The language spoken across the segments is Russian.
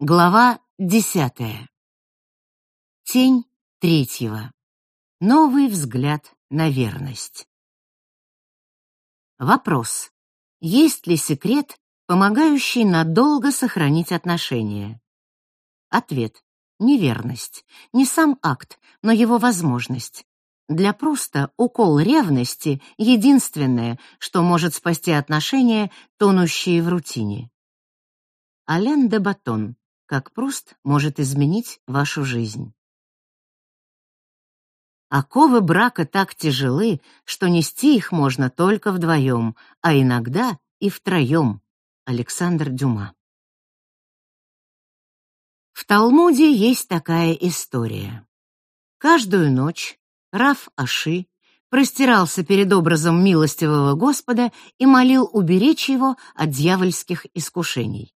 Глава десятая. Тень третьего. Новый взгляд на верность. Вопрос. Есть ли секрет, помогающий надолго сохранить отношения? Ответ. Неверность. Не сам акт, но его возможность. Для Пруста укол ревности — единственное, что может спасти отношения, тонущие в рутине. Ален де Батон как Пруст может изменить вашу жизнь. Оковы брака так тяжелы, что нести их можно только вдвоем, а иногда и втроем. Александр Дюма. В Талмуде есть такая история. Каждую ночь Раф Аши простирался перед образом милостивого Господа и молил уберечь его от дьявольских искушений.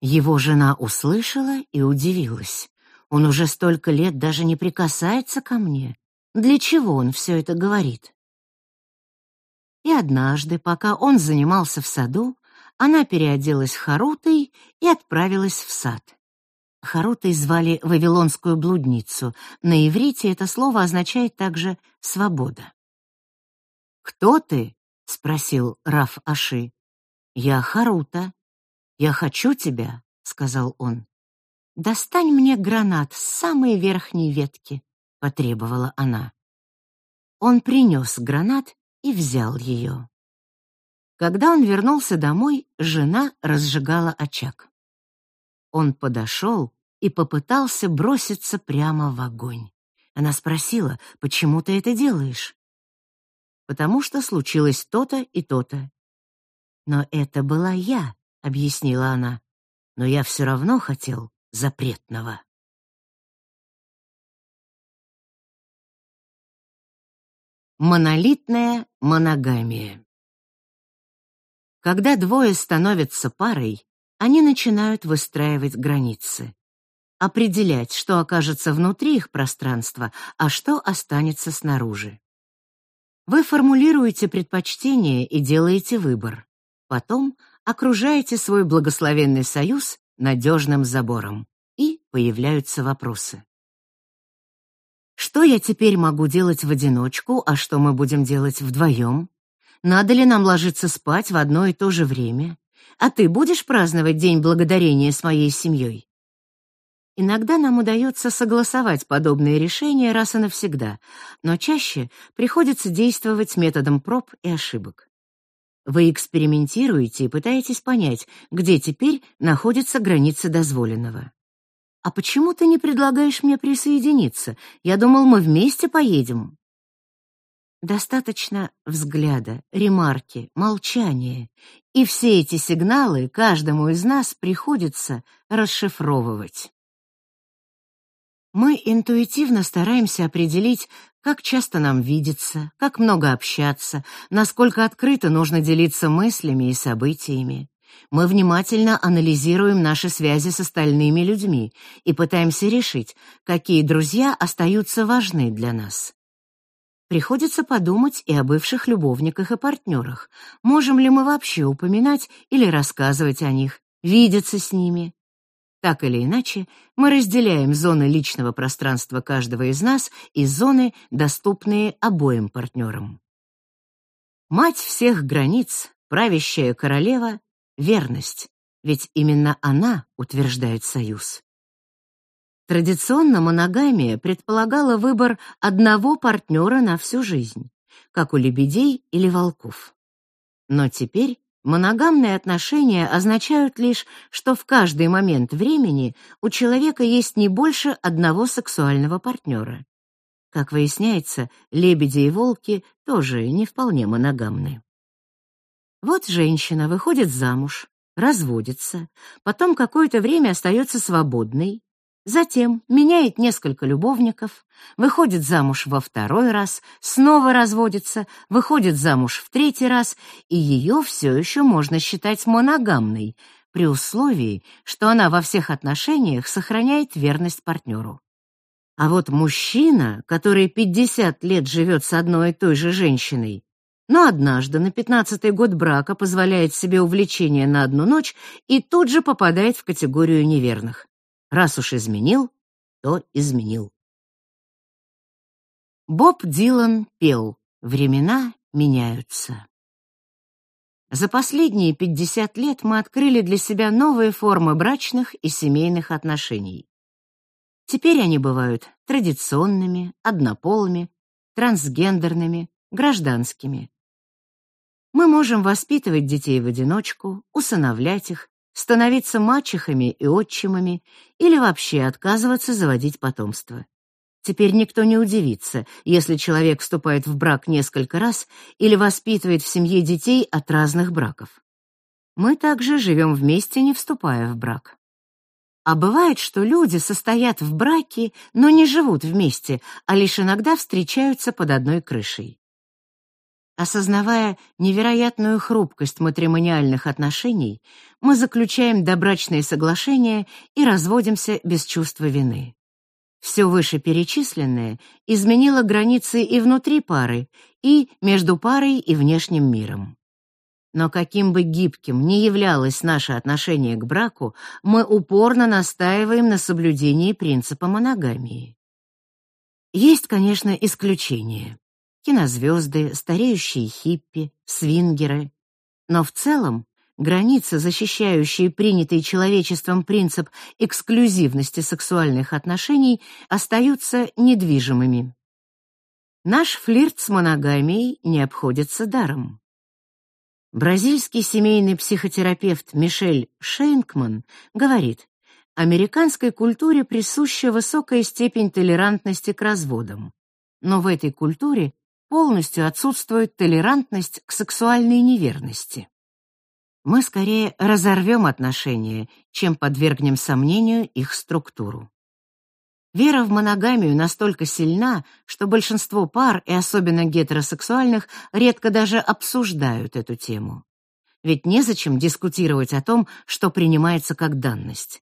Его жена услышала и удивилась. Он уже столько лет даже не прикасается ко мне. Для чего он все это говорит? И однажды, пока он занимался в саду, она переоделась харутой и отправилась в сад. Харутой звали вавилонскую блудницу. На иврите это слово означает также свобода. Кто ты? спросил Раф Аши. Я Харута, «Я хочу тебя», — сказал он. «Достань мне гранат с самой верхней ветки», — потребовала она. Он принес гранат и взял ее. Когда он вернулся домой, жена разжигала очаг. Он подошел и попытался броситься прямо в огонь. Она спросила, почему ты это делаешь? Потому что случилось то-то и то-то. Но это была я, — объяснила она. «Но я все равно хотел запретного». Монолитная моногамия. Когда двое становятся парой, они начинают выстраивать границы, определять, что окажется внутри их пространства, а что останется снаружи. Вы формулируете предпочтения и делаете выбор. Потом окружаете свой благословенный союз надежным забором, и появляются вопросы. Что я теперь могу делать в одиночку, а что мы будем делать вдвоем? Надо ли нам ложиться спать в одно и то же время? А ты будешь праздновать День благодарения с моей семьей? Иногда нам удается согласовать подобные решения раз и навсегда, но чаще приходится действовать методом проб и ошибок. Вы экспериментируете и пытаетесь понять, где теперь находятся границы дозволенного. А почему ты не предлагаешь мне присоединиться? Я думал, мы вместе поедем. Достаточно взгляда, ремарки, молчания, и все эти сигналы каждому из нас приходится расшифровывать. Мы интуитивно стараемся определить, как часто нам видеться, как много общаться, насколько открыто нужно делиться мыслями и событиями. Мы внимательно анализируем наши связи с остальными людьми и пытаемся решить, какие друзья остаются важны для нас. Приходится подумать и о бывших любовниках и партнерах. Можем ли мы вообще упоминать или рассказывать о них, видеться с ними, так или иначе, мы разделяем зоны личного пространства каждого из нас и зоны, доступные обоим партнерам. Мать всех границ, правящая королева — верность, ведь именно она утверждает союз. Традиционно моногамия предполагала выбор одного партнера на всю жизнь, как у лебедей или волков. Но теперь Моногамные отношения означают лишь, что в каждый момент времени у человека есть не больше одного сексуального партнера. Как выясняется, лебеди и волки тоже не вполне моногамны. Вот женщина выходит замуж, разводится, потом какое-то время остается свободной, Затем меняет несколько любовников, выходит замуж во второй раз, снова разводится, выходит замуж в третий раз, и ее все еще можно считать моногамной, при условии, что она во всех отношениях сохраняет верность партнеру. А вот мужчина, который 50 лет живет с одной и той же женщиной, но однажды на пятнадцатый год брака позволяет себе увлечение на одну ночь и тут же попадает в категорию неверных. Раз уж изменил, то изменил. Боб Дилан пел «Времена меняются». За последние 50 лет мы открыли для себя новые формы брачных и семейных отношений. Теперь они бывают традиционными, однополыми, трансгендерными, гражданскими. Мы можем воспитывать детей в одиночку, усыновлять их, становиться мачехами и отчимами или вообще отказываться заводить потомство. Теперь никто не удивится, если человек вступает в брак несколько раз или воспитывает в семье детей от разных браков. Мы также живем вместе, не вступая в брак. А бывает, что люди состоят в браке, но не живут вместе, а лишь иногда встречаются под одной крышей. Осознавая невероятную хрупкость матримониальных отношений, мы заключаем добрачные соглашения и разводимся без чувства вины. Все вышеперечисленное изменило границы и внутри пары, и между парой и внешним миром. Но каким бы гибким ни являлось наше отношение к браку, мы упорно настаиваем на соблюдении принципа моногамии. Есть, конечно, исключения кинозвезды, стареющие хиппи, свингеры. Но в целом границы, защищающие принятый человечеством принцип эксклюзивности сексуальных отношений, остаются недвижимыми. Наш флирт с моногамией не обходится даром. Бразильский семейный психотерапевт Мишель Шейнкман говорит, американской культуре присуща высокая степень толерантности к разводам. Но в этой культуре полностью отсутствует толерантность к сексуальной неверности. Мы скорее разорвем отношения, чем подвергнем сомнению их структуру. Вера в моногамию настолько сильна, что большинство пар, и особенно гетеросексуальных, редко даже обсуждают эту тему. Ведь незачем дискутировать о том, что принимается как данность.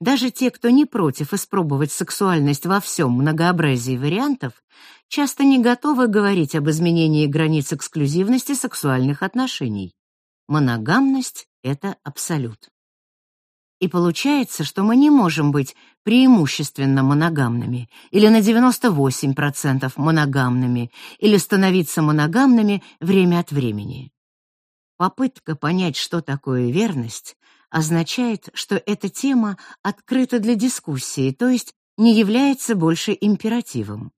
Даже те, кто не против испробовать сексуальность во всем многообразии вариантов, часто не готовы говорить об изменении границ эксклюзивности сексуальных отношений. Моногамность — это абсолют. И получается, что мы не можем быть преимущественно моногамными или на 98% моногамными или становиться моногамными время от времени. Попытка понять, что такое верность, означает, что эта тема открыта для дискуссии, то есть не является больше императивом.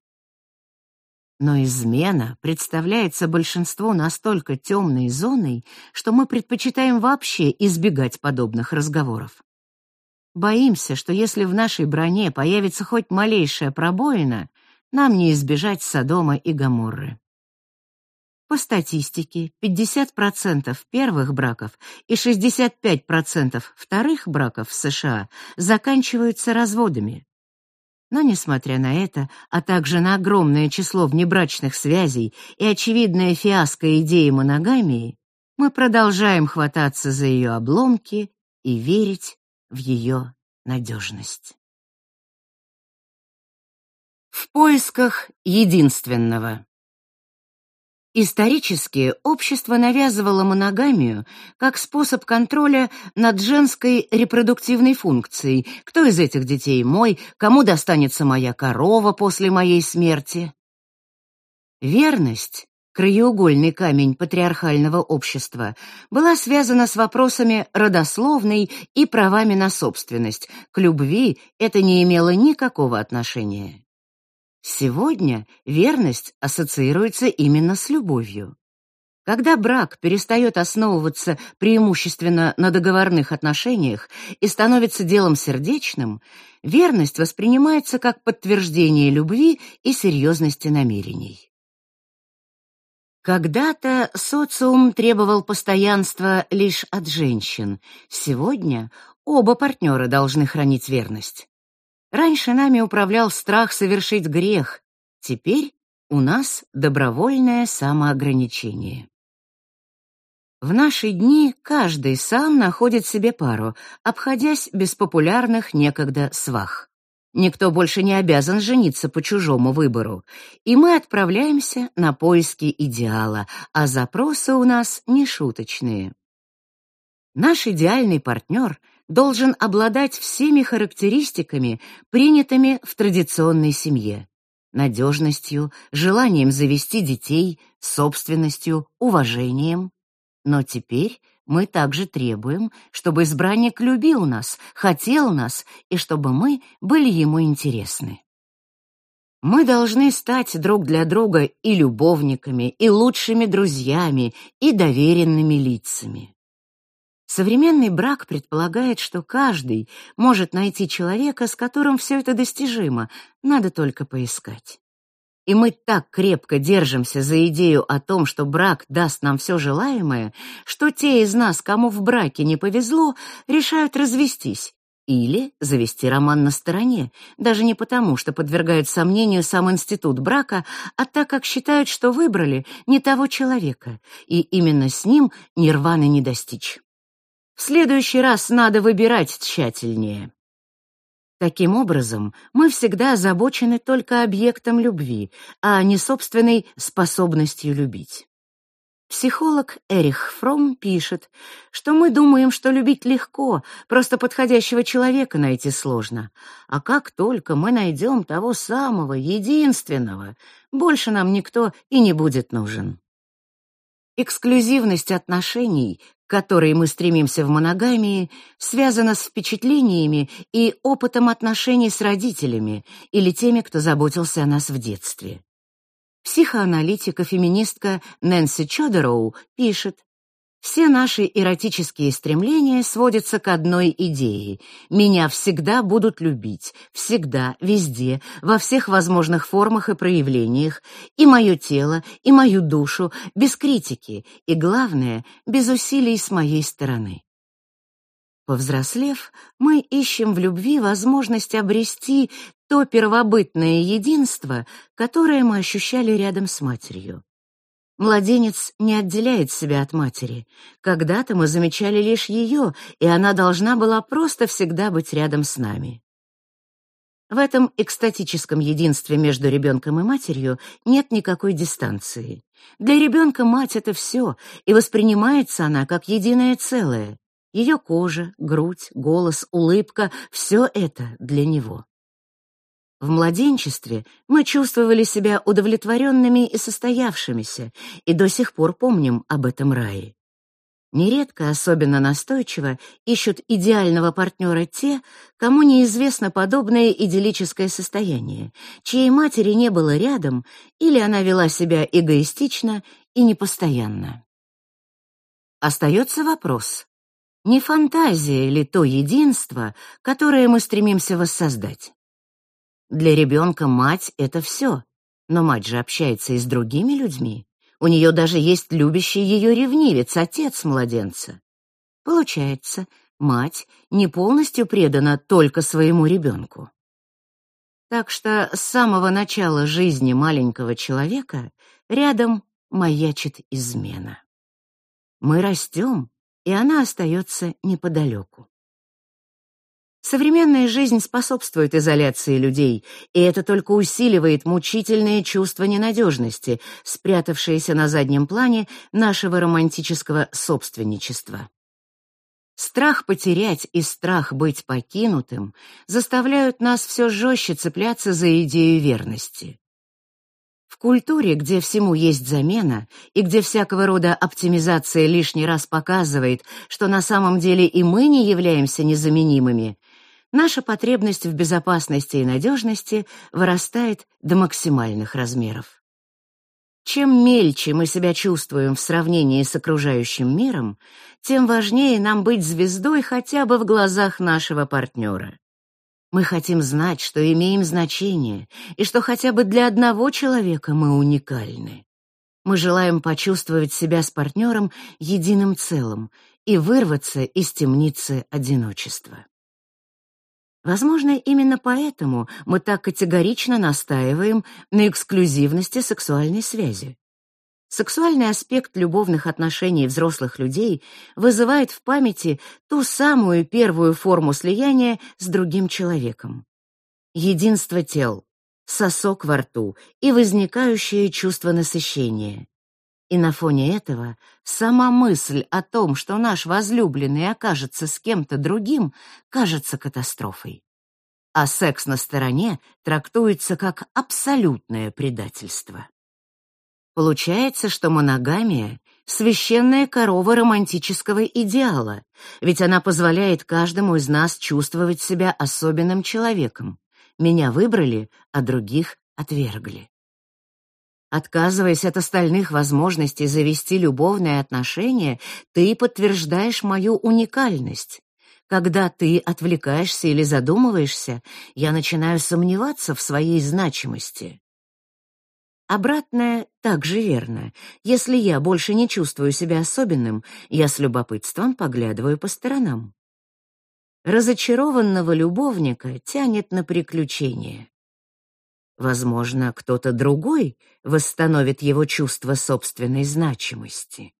Но измена представляется большинству настолько темной зоной, что мы предпочитаем вообще избегать подобных разговоров. Боимся, что если в нашей броне появится хоть малейшая пробоина, нам не избежать Содома и Гоморры. По статистике, 50% первых браков и 65% вторых браков в США заканчиваются разводами. Но несмотря на это, а также на огромное число внебрачных связей и очевидное фиаско идеи моногамии, мы продолжаем хвататься за ее обломки и верить в ее надежность. В поисках единственного Исторически общество навязывало моногамию как способ контроля над женской репродуктивной функцией. Кто из этих детей мой, кому достанется моя корова после моей смерти? Верность, краеугольный камень патриархального общества, была связана с вопросами родословной и правами на собственность. К любви это не имело никакого отношения. Сегодня верность ассоциируется именно с любовью. Когда брак перестает основываться преимущественно на договорных отношениях и становится делом сердечным, верность воспринимается как подтверждение любви и серьезности намерений. Когда-то социум требовал постоянства лишь от женщин. Сегодня оба партнера должны хранить верность. Раньше нами управлял страх совершить грех, теперь у нас добровольное самоограничение. В наши дни каждый сам находит себе пару, обходясь без популярных некогда свах. Никто больше не обязан жениться по чужому выбору, и мы отправляемся на поиски идеала, а запросы у нас не шуточные. Наш идеальный партнер должен обладать всеми характеристиками, принятыми в традиционной семье: надежностью, желанием завести детей, собственностью, уважением. Но теперь мы также требуем, чтобы избранник любил нас, хотел нас и чтобы мы были ему интересны. Мы должны стать друг для друга и любовниками, и лучшими друзьями, и доверенными лицами. Современный брак предполагает, что каждый может найти человека, с которым все это достижимо, надо только поискать. И мы так крепко держимся за идею о том, что брак даст нам все желаемое, что те из нас, кому в браке не повезло, решают развестись или завести роман на стороне, даже не потому, что подвергают сомнению сам институт брака, а так как считают, что выбрали не того человека, и именно с ним нирваны не достичь. В следующий раз надо выбирать тщательнее. Таким образом, мы всегда озабочены только объектом любви, а не собственной способностью любить. Психолог Эрих Фром пишет, что мы думаем, что любить легко, просто подходящего человека найти сложно. А как только мы найдем того самого, единственного, больше нам никто и не будет нужен. Эксклюзивность отношений которой мы стремимся в моногамии, связана с впечатлениями и опытом отношений с родителями или теми, кто заботился о нас в детстве. Психоаналитик и феминистка Нэнси Чодероу пишет, все наши эротические стремления сводятся к одной идее: меня всегда будут любить, всегда, везде, во всех возможных формах и проявлениях, и мое тело, и мою душу, без критики, и главное, без усилий с моей стороны. Повзрослев, мы ищем в любви возможность обрести то первобытное единство, которое мы ощущали рядом с матерью. Младенец не отделяет себя от матери. Когда-то мы замечали лишь ее, и она должна была просто всегда быть рядом с нами. В этом экстатическом единстве между ребенком и матерью нет никакой дистанции. Для ребенка мать — это все, и воспринимается она как единое целое. Ее кожа, грудь, голос, улыбка — все это для него. В младенчестве мы чувствовали себя удовлетворенными и состоявшимися, и до сих пор помним об этом рае. Нередко, особенно настойчиво, ищут идеального партнера те, кому неизвестно подобное идиллическое состояние, чьей матери не было рядом или она вела себя эгоистично и непостоянно. Остается вопрос, не фантазия ли то единство, которое мы стремимся воссоздать? Для ребенка мать — это все. Но мать же общается и с другими людьми. У нее даже есть любящий ее ревнивец, отец младенца. Получается, мать не полностью предана только своему ребенку. Так что с самого начала жизни маленького человека рядом маячит измена. Мы растем, и она остается неподалеку. Современная жизнь способствует изоляции людей, и это только усиливает мучительные чувства ненадежности, спрятавшиеся на заднем плане нашего романтического собственничества. Страх потерять и страх быть покинутым заставляют нас все жестче цепляться за идею верности. В культуре, где всему есть замена, и где всякого рода оптимизация лишний раз показывает, что на самом деле и мы не являемся незаменимыми, наша потребность в безопасности и надежности вырастает до максимальных размеров. Чем мельче мы себя чувствуем в сравнении с окружающим миром, тем важнее нам быть звездой хотя бы в глазах нашего партнера. Мы хотим знать, что имеем значение, и что хотя бы для одного человека мы уникальны. Мы желаем почувствовать себя с партнером единым целым и вырваться из темницы одиночества. Возможно, именно поэтому мы так категорично настаиваем на эксклюзивности сексуальной связи. Сексуальный аспект любовных отношений взрослых людей вызывает в памяти ту самую первую форму слияния с другим человеком. единство тел, сосок во рту и возникающее чувство насыщения. И на фоне этого сама мысль о том, что наш возлюбленный окажется с кем-то другим, кажется катастрофой. А секс на стороне трактуется как абсолютное предательство. Получается, что моногамия — священная корова романтического идеала, ведь она позволяет каждому из нас чувствовать себя особенным человеком. Меня выбрали, а других отвергли. Отказываясь от остальных возможностей завести любовные отношения, ты подтверждаешь мою уникальность. Когда ты отвлекаешься или задумываешься, я начинаю сомневаться в своей значимости. Обратное также верно. Если я больше не чувствую себя особенным, я с любопытством поглядываю по сторонам. Разочарованного любовника тянет на приключения. Возможно, кто-то другой восстановит его чувство собственной значимости.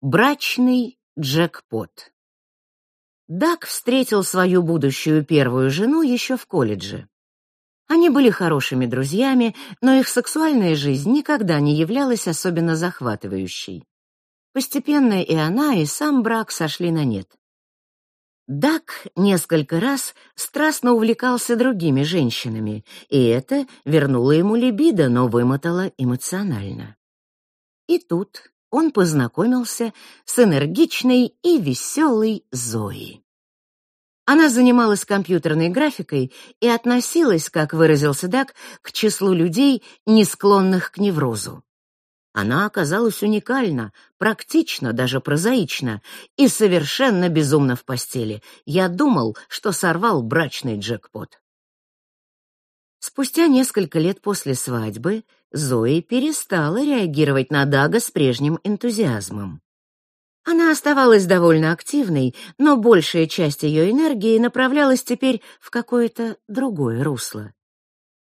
Брачный джекпот. Дак встретил свою будущую первую жену еще в колледже. Они были хорошими друзьями, но их сексуальная жизнь никогда не являлась особенно захватывающей. Постепенно и она, и сам брак сошли на нет. Дак несколько раз страстно увлекался другими женщинами, и это вернуло ему либидо, но вымотало эмоционально. И тут он познакомился с энергичной и веселой Зоей. Она занималась компьютерной графикой и относилась, как выразился Дак, к числу людей, не склонных к неврозу. Она оказалась уникальна, практична, даже прозаична и совершенно безумна в постели. Я думал, что сорвал брачный джекпот. Спустя несколько лет после свадьбы Зои перестала реагировать на Дага с прежним энтузиазмом. Она оставалась довольно активной, но большая часть ее энергии направлялась теперь в какое-то другое русло.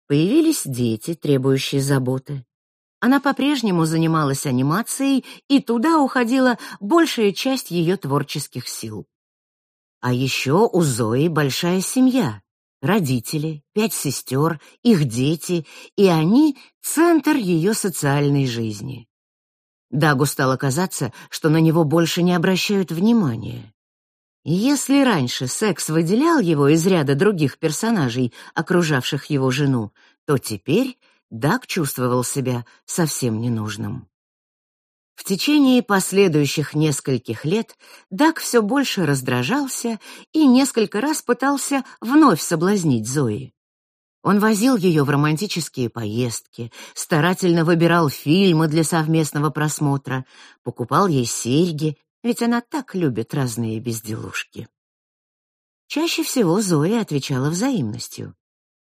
Появились дети, требующие заботы. Она по-прежнему занималась анимацией, и туда уходила большая часть ее творческих сил. А еще у Зои большая семья. Родители, пять сестер, их дети, и они — центр ее социальной жизни. Дагу стало казаться, что на него больше не обращают внимания. Если раньше секс выделял его из ряда других персонажей, окружавших его жену, то теперь Даг чувствовал себя совсем ненужным. В течение последующих нескольких лет Даг все больше раздражался и несколько раз пытался вновь соблазнить Зои. Он возил ее в романтические поездки, старательно выбирал фильмы для совместного просмотра, покупал ей серьги, ведь она так любит разные безделушки. Чаще всего Зоя отвечала взаимностью.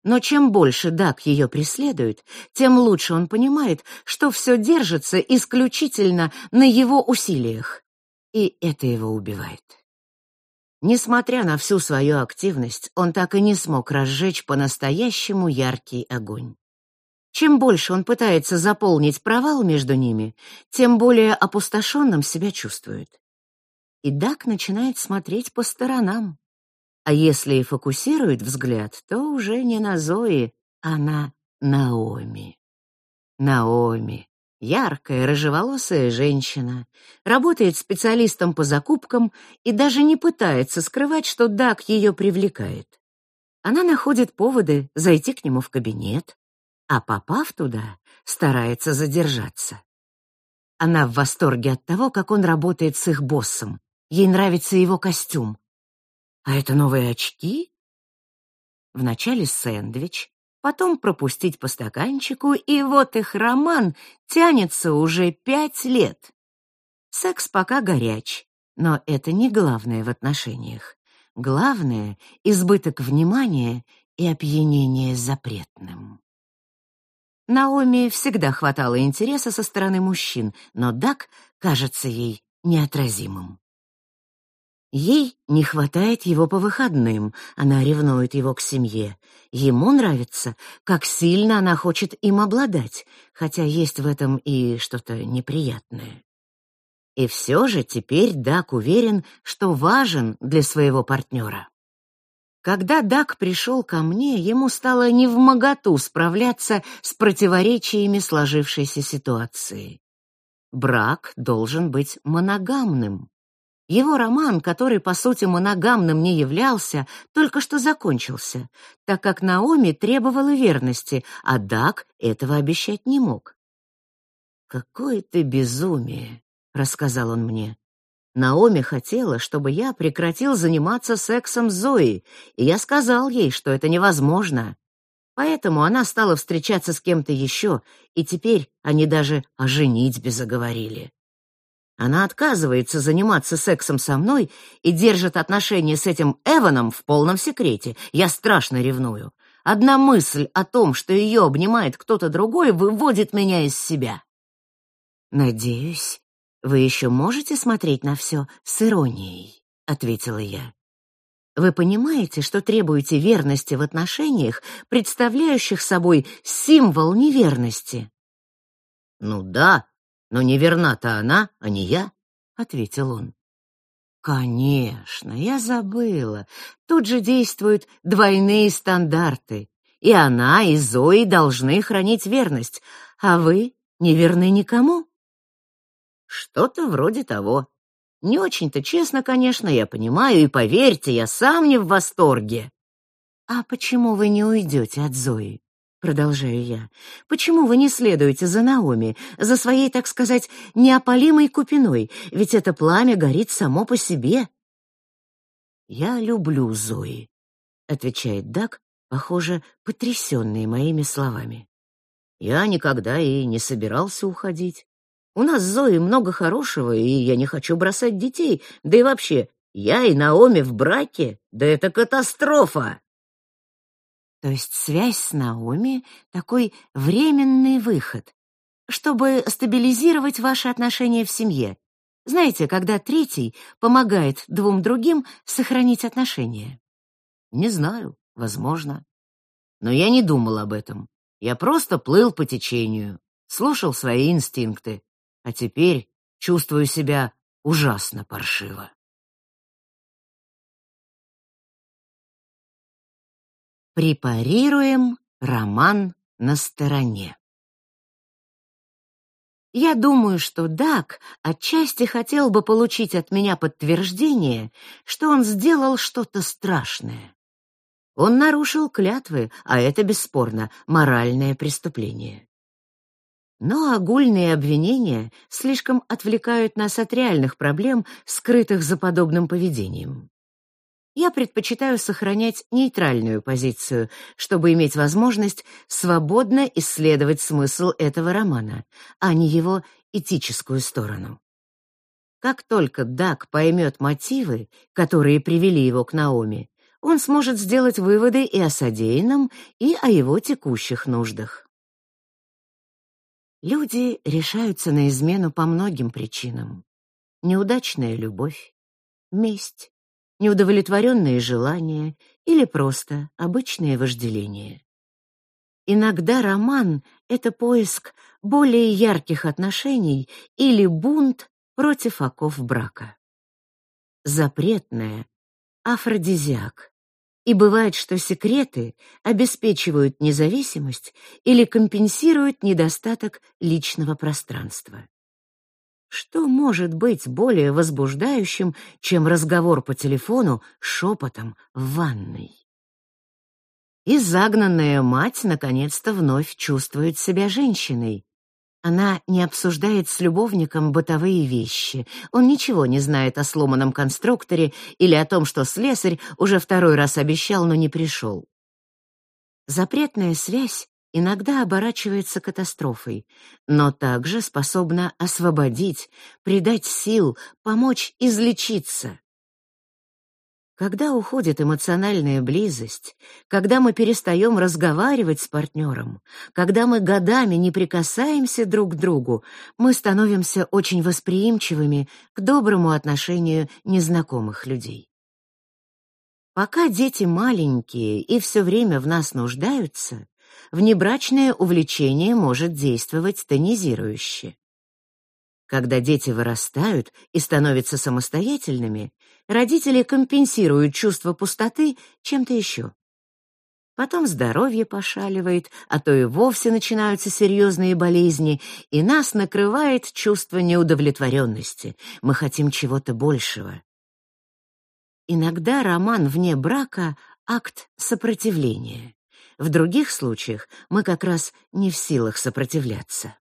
Но чем больше Дак ее преследует, тем лучше он понимает, что все держится исключительно на его усилиях. И это его убивает. Несмотря на всю свою активность, он так и не смог разжечь по-настоящему яркий огонь. Чем больше он пытается заполнить провал между ними, тем более опустошенным себя чувствует. И Дак начинает смотреть по сторонам. А если и фокусирует взгляд, то уже не на Зои, а на Наоми. Наоми, яркая рыжеволосая женщина, работает специалистом по закупкам и даже не пытается скрывать, что Даг ее привлекает. Она находит поводы зайти к нему в кабинет, а попав туда, старается задержаться. Она в восторге от того, как он работает с их боссом. Ей нравится его костюм, а это новые очки? Вначале сэндвич, потом пропустить по стаканчику, и вот их роман тянется уже пять лет. Секс пока горяч, но это не главное в отношениях. Главное — избыток внимания и опьянение запретным. Наоми всегда хватало интереса со стороны мужчин, но Дак кажется ей неотразимым. Ей не хватает его по выходным, она ревнует его к семье. Ему нравится, как сильно она хочет им обладать, хотя есть в этом и что-то неприятное. И все же теперь Дак уверен, что важен для своего партнера. Когда Дак пришел ко мне, ему стало невмоготу справляться с противоречиями сложившейся ситуации. Брак должен быть моногамным. Его роман, который по сути моногамным не являлся, только что закончился, так как Наоми требовала верности, а Дак этого обещать не мог. «Какое ты безумие!» — рассказал он мне. Наоми хотела, чтобы я прекратил заниматься сексом с Зоей, и я сказал ей, что это невозможно. Поэтому она стала встречаться с кем-то еще, и теперь они даже о женитьбе заговорили. Она отказывается заниматься сексом со мной и держит отношения с этим Эваном в полном секрете. Я страшно ревную. Одна мысль о том, что ее обнимает кто-то другой, выводит меня из себя. Надеюсь, вы еще можете смотреть на все с иронией, ответила я. Вы понимаете, что требуете верности в отношениях, представляющих собой символ неверности? Ну да, но неверна-то она, а не я, ответил он. Конечно, я забыла. Тут же действуют двойные стандарты. И она, и Зои должны хранить верность, а вы не верны никому. Что-то вроде того. Не очень-то честно, конечно, я понимаю, и поверьте, я сам не в восторге. А почему вы не уйдете от Зои? Продолжаю я. Почему вы не следуете за Наоми, за своей, так сказать, неопалимой купиной? Ведь это пламя горит само по себе. Я люблю Зои, отвечает Дак, похоже, потрясенный моими словами. Я никогда и не собирался уходить. У нас с Зоей много хорошего, и я не хочу бросать детей. Да и вообще, я и Наоми в браке, да это катастрофа. То есть связь с Наоми — такой временный выход, чтобы стабилизировать ваши отношения в семье. Знаете, когда третий помогает двум другим сохранить отношения. Не знаю, возможно. Но я не думал об этом. Я просто плыл по течению, слушал свои инстинкты а теперь чувствую себя ужасно паршиво. Препарируем роман на стороне. Я думаю, что Дак отчасти хотел бы получить от меня подтверждение, что он сделал что-то страшное. Он нарушил клятвы, а это бесспорно моральное преступление. Но огульные обвинения слишком отвлекают нас от реальных проблем, скрытых за подобным поведением. Я предпочитаю сохранять нейтральную позицию, чтобы иметь возможность свободно исследовать смысл этого романа, а не его этическую сторону. Как только Дак поймет мотивы, которые привели его к Наоми, он сможет сделать выводы и о содеянном, и о его текущих нуждах. Люди решаются на измену по многим причинам. Неудачная любовь, месть, неудовлетворенные желания или просто обычное вожделение. Иногда роман — это поиск более ярких отношений или бунт против оков брака. Запретное — афродизиак, и бывает, что секреты обеспечивают независимость или компенсируют недостаток личного пространства. Что может быть более возбуждающим, чем разговор по телефону шепотом в ванной? И загнанная мать наконец-то вновь чувствует себя женщиной, она не обсуждает с любовником бытовые вещи. Он ничего не знает о сломанном конструкторе или о том, что слесарь уже второй раз обещал, но не пришел. Запретная связь иногда оборачивается катастрофой, но также способна освободить, придать сил, помочь излечиться. Когда уходит эмоциональная близость, когда мы перестаем разговаривать с партнером, когда мы годами не прикасаемся друг к другу, мы становимся очень восприимчивыми к доброму отношению незнакомых людей. Пока дети маленькие и все время в нас нуждаются, внебрачное увлечение может действовать тонизирующе. Когда дети вырастают и становятся самостоятельными, родители компенсируют чувство пустоты чем-то еще. Потом здоровье пошаливает, а то и вовсе начинаются серьезные болезни, и нас накрывает чувство неудовлетворенности. Мы хотим чего-то большего. Иногда роман вне брака — акт сопротивления. В других случаях мы как раз не в силах сопротивляться.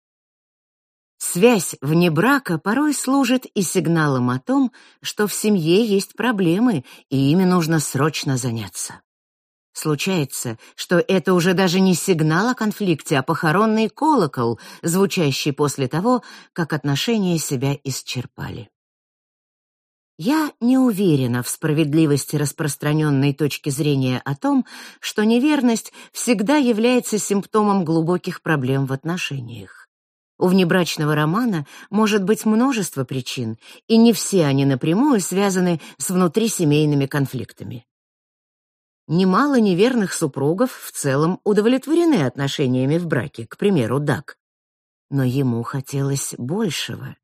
Связь вне брака порой служит и сигналом о том, что в семье есть проблемы, и ими нужно срочно заняться. Случается, что это уже даже не сигнал о конфликте, а похоронный колокол, звучащий после того, как отношения себя исчерпали. Я не уверена в справедливости распространенной точки зрения о том, что неверность всегда является симптомом глубоких проблем в отношениях. У внебрачного романа может быть множество причин, и не все они напрямую связаны с внутрисемейными конфликтами. Немало неверных супругов в целом удовлетворены отношениями в браке, к примеру, Дак. Но ему хотелось большего.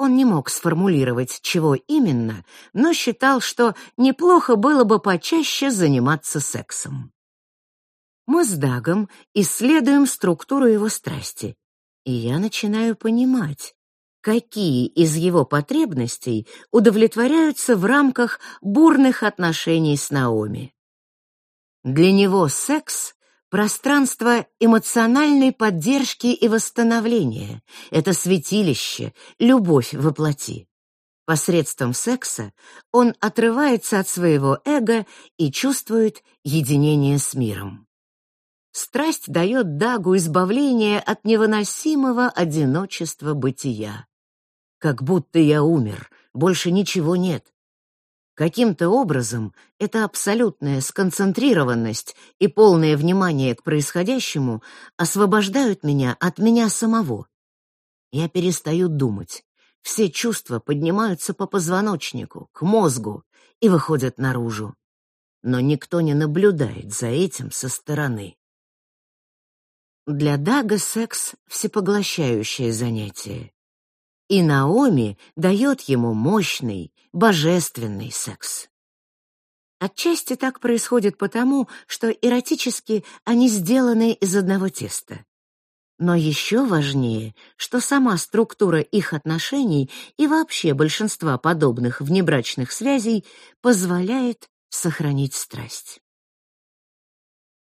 Он не мог сформулировать, чего именно, но считал, что неплохо было бы почаще заниматься сексом. Мы с Дагом исследуем структуру его страсти, и я начинаю понимать, какие из его потребностей удовлетворяются в рамках бурных отношений с Наоми. Для него секс Пространство эмоциональной поддержки и восстановления — это святилище, любовь воплоти. Посредством секса он отрывается от своего эго и чувствует единение с миром. Страсть дает Дагу избавление от невыносимого одиночества бытия. Как будто я умер, больше ничего нет. Каким-то образом эта абсолютная сконцентрированность и полное внимание к происходящему освобождают меня от меня самого. Я перестаю думать. Все чувства поднимаются по позвоночнику, к мозгу и выходят наружу. Но никто не наблюдает за этим со стороны. Для Дага секс — всепоглощающее занятие и Наоми дает ему мощный, божественный секс. Отчасти так происходит потому, что эротически они сделаны из одного теста. Но еще важнее, что сама структура их отношений и вообще большинства подобных внебрачных связей позволяет сохранить страсть.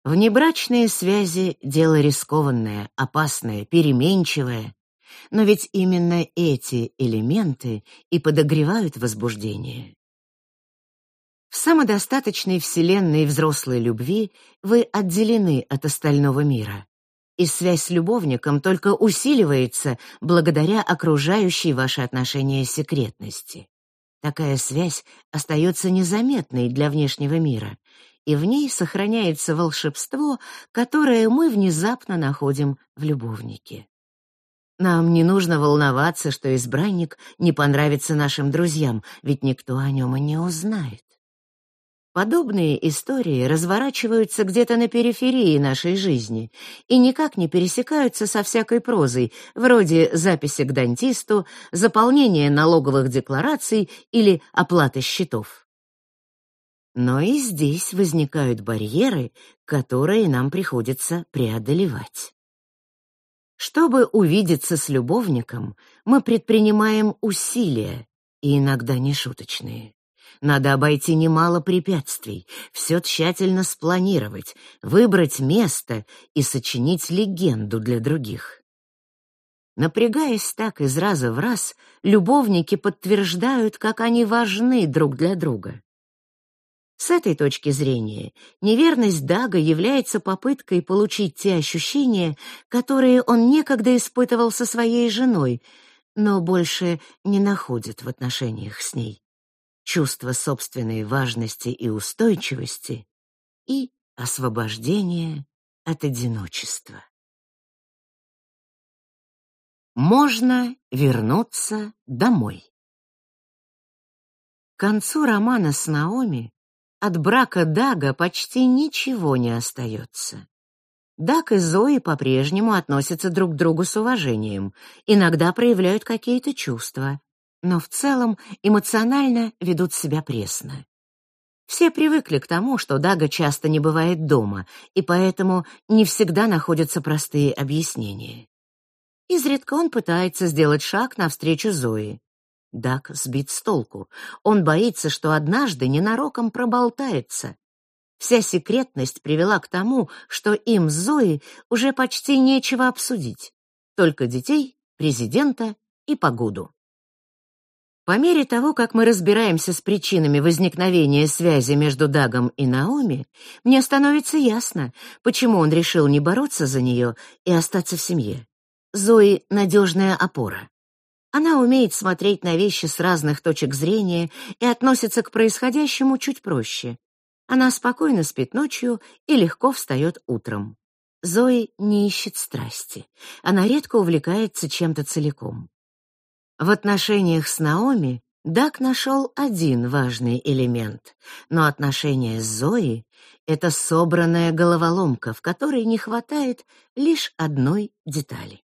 Внебрачные связи — дело рискованное, опасное, переменчивое, но ведь именно эти элементы и подогревают возбуждение. В самодостаточной вселенной взрослой любви вы отделены от остального мира, и связь с любовником только усиливается благодаря окружающей ваши отношения секретности. Такая связь остается незаметной для внешнего мира, и в ней сохраняется волшебство, которое мы внезапно находим в любовнике. Нам не нужно волноваться, что избранник не понравится нашим друзьям, ведь никто о нем и не узнает. Подобные истории разворачиваются где-то на периферии нашей жизни и никак не пересекаются со всякой прозой, вроде записи к дантисту, заполнения налоговых деклараций или оплаты счетов. Но и здесь возникают барьеры, которые нам приходится преодолевать. Чтобы увидеться с любовником, мы предпринимаем усилия, и иногда нешуточные. Надо обойти немало препятствий, все тщательно спланировать, выбрать место и сочинить легенду для других. Напрягаясь так из раза в раз, любовники подтверждают, как они важны друг для друга. С этой точки зрения неверность Дага является попыткой получить те ощущения, которые он некогда испытывал со своей женой, но больше не находит в отношениях с ней. Чувство собственной важности и устойчивости и освобождение от одиночества. Можно вернуться домой. К концу романа с Наоми от брака Дага почти ничего не остается. Дак и Зои по-прежнему относятся друг к другу с уважением, иногда проявляют какие-то чувства, но в целом эмоционально ведут себя пресно. Все привыкли к тому, что Дага часто не бывает дома, и поэтому не всегда находятся простые объяснения. Изредка он пытается сделать шаг навстречу Зои. Даг сбит с толку. Он боится, что однажды ненароком проболтается. Вся секретность привела к тому, что им с Зоей уже почти нечего обсудить. Только детей, президента и погоду. По мере того, как мы разбираемся с причинами возникновения связи между Дагом и Наоми, мне становится ясно, почему он решил не бороться за нее и остаться в семье. Зои — надежная опора. Она умеет смотреть на вещи с разных точек зрения и относится к происходящему чуть проще. Она спокойно спит ночью и легко встает утром. Зои не ищет страсти. Она редко увлекается чем-то целиком. В отношениях с Наоми Дак нашел один важный элемент, но отношения с Зоей — это собранная головоломка, в которой не хватает лишь одной детали.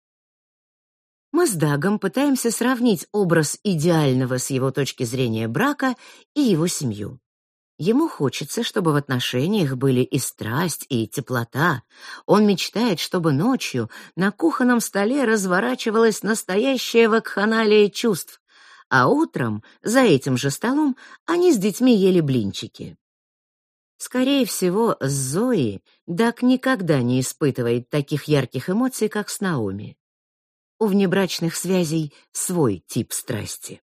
Мы с Дагом пытаемся сравнить образ идеального с его точки зрения брака и его семью. Ему хочется, чтобы в отношениях были и страсть, и теплота. Он мечтает, чтобы ночью на кухонном столе разворачивалась настоящая вакханалия чувств, а утром за этим же столом они с детьми ели блинчики. Скорее всего, с Зоей Даг никогда не испытывает таких ярких эмоций, как с Наоми. У внебрачных связей свой тип страсти.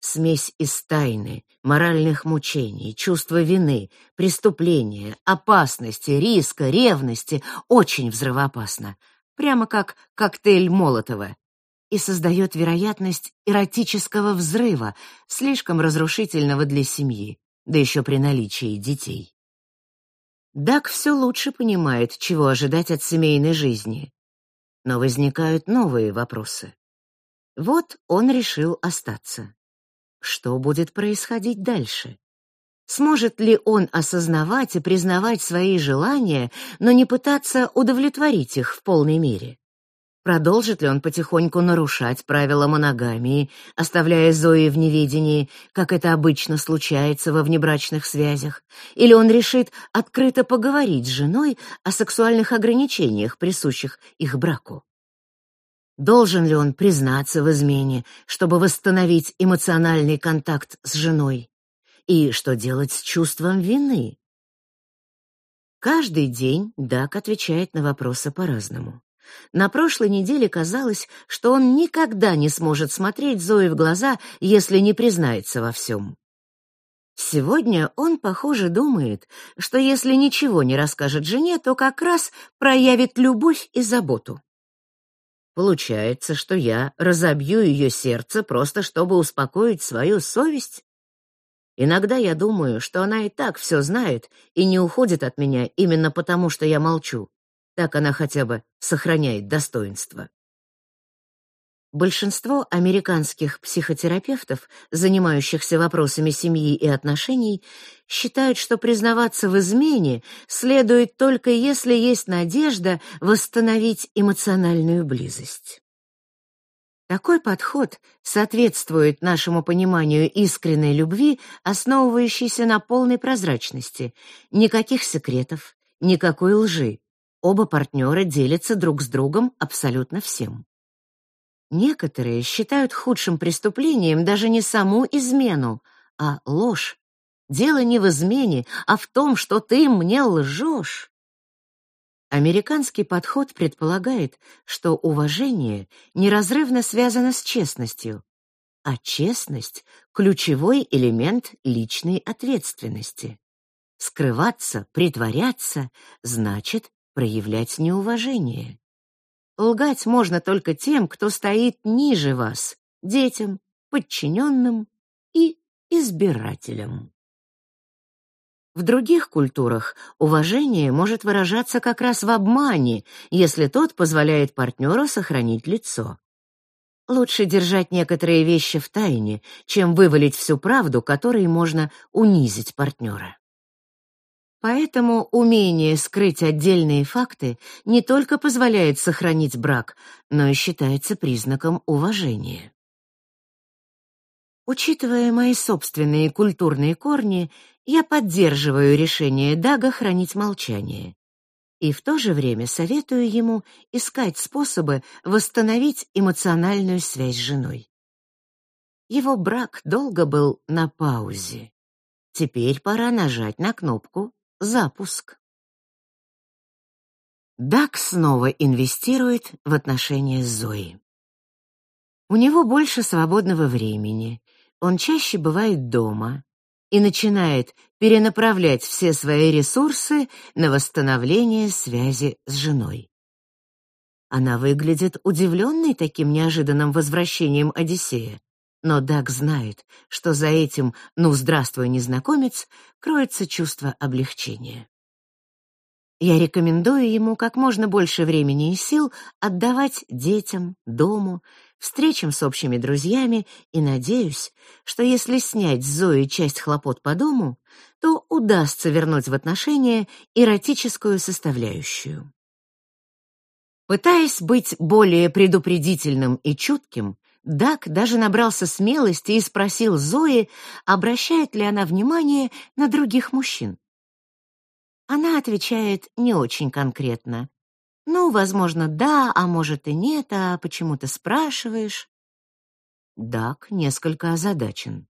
Смесь из тайны, моральных мучений, чувства вины, преступления, опасности, риска, ревности очень взрывоопасна, прямо как коктейль Молотова, и создает вероятность эротического взрыва, слишком разрушительного для семьи, да еще при наличии детей. Дак все лучше понимает, чего ожидать от семейной жизни. Но возникают новые вопросы. Вот он решил остаться. Что будет происходить дальше? Сможет ли он осознавать и признавать свои желания, но не пытаться удовлетворить их в полной мере? Продолжит ли он потихоньку нарушать правила моногамии, оставляя Зои в неведении, как это обычно случается во внебрачных связях? Или он решит открыто поговорить с женой о сексуальных ограничениях, присущих их браку? Должен ли он признаться в измене, чтобы восстановить эмоциональный контакт с женой? И что делать с чувством вины? Каждый день Дак отвечает на вопросы по-разному. На прошлой неделе казалось, что он никогда не сможет смотреть Зои в глаза, если не признается во всем. Сегодня он, похоже, думает, что если ничего не расскажет жене, то как раз проявит любовь и заботу. Получается, что я разобью ее сердце просто чтобы успокоить свою совесть? Иногда я думаю, что она и так все знает и не уходит от меня именно потому, что я молчу. Так она хотя бы сохраняет достоинство. Большинство американских психотерапевтов, занимающихся вопросами семьи и отношений, считают, что признаваться в измене следует только если есть надежда восстановить эмоциональную близость. Такой подход соответствует нашему пониманию искренней любви, основывающейся на полной прозрачности, никаких секретов, никакой лжи. Оба партнера делятся друг с другом абсолютно всем. Некоторые считают худшим преступлением даже не саму измену, а ложь. Дело не в измене, а в том, что ты мне лжешь. Американский подход предполагает, что уважение неразрывно связано с честностью, а честность — ключевой элемент личной ответственности. Скрываться, притворяться — значит проявлять неуважение. Лгать можно только тем, кто стоит ниже вас, детям, подчиненным и избирателям. В других культурах уважение может выражаться как раз в обмане, если тот позволяет партнеру сохранить лицо. Лучше держать некоторые вещи в тайне, чем вывалить всю правду, которой можно унизить партнера. Поэтому умение скрыть отдельные факты не только позволяет сохранить брак, но и считается признаком уважения. Учитывая мои собственные культурные корни, я поддерживаю решение Дага хранить молчание. И в то же время советую ему искать способы восстановить эмоциональную связь с женой. Его брак долго был на паузе. Теперь пора нажать на кнопку Запуск. Дак снова инвестирует в отношения с Зоей. У него больше свободного времени, он чаще бывает дома и начинает перенаправлять все свои ресурсы на восстановление связи с женой. Она выглядит удивленной таким неожиданным возвращением Одиссея, но Даг знает, что за этим «ну, здравствуй, незнакомец» кроется чувство облегчения. Я рекомендую ему как можно больше времени и сил отдавать детям, дому, встречам с общими друзьями и надеюсь, что если снять с Зои часть хлопот по дому, то удастся вернуть в отношения эротическую составляющую. Пытаясь быть более предупредительным и чутким, Дак даже набрался смелости и спросил Зои, обращает ли она внимание на других мужчин. Она отвечает не очень конкретно. Ну, возможно, да, а может и нет, а почему ты спрашиваешь? Дак несколько озадачен.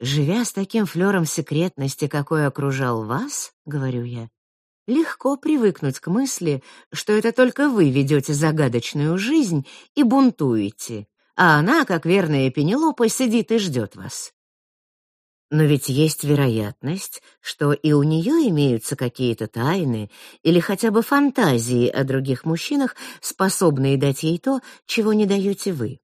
Живя с таким флером секретности, какой окружал вас, говорю я, легко привыкнуть к мысли, что это только вы ведете загадочную жизнь и бунтуете, а она, как верная Пенелопа, сидит и ждет вас. Но ведь есть вероятность, что и у нее имеются какие-то тайны или хотя бы фантазии о других мужчинах, способные дать ей то, чего не даете вы.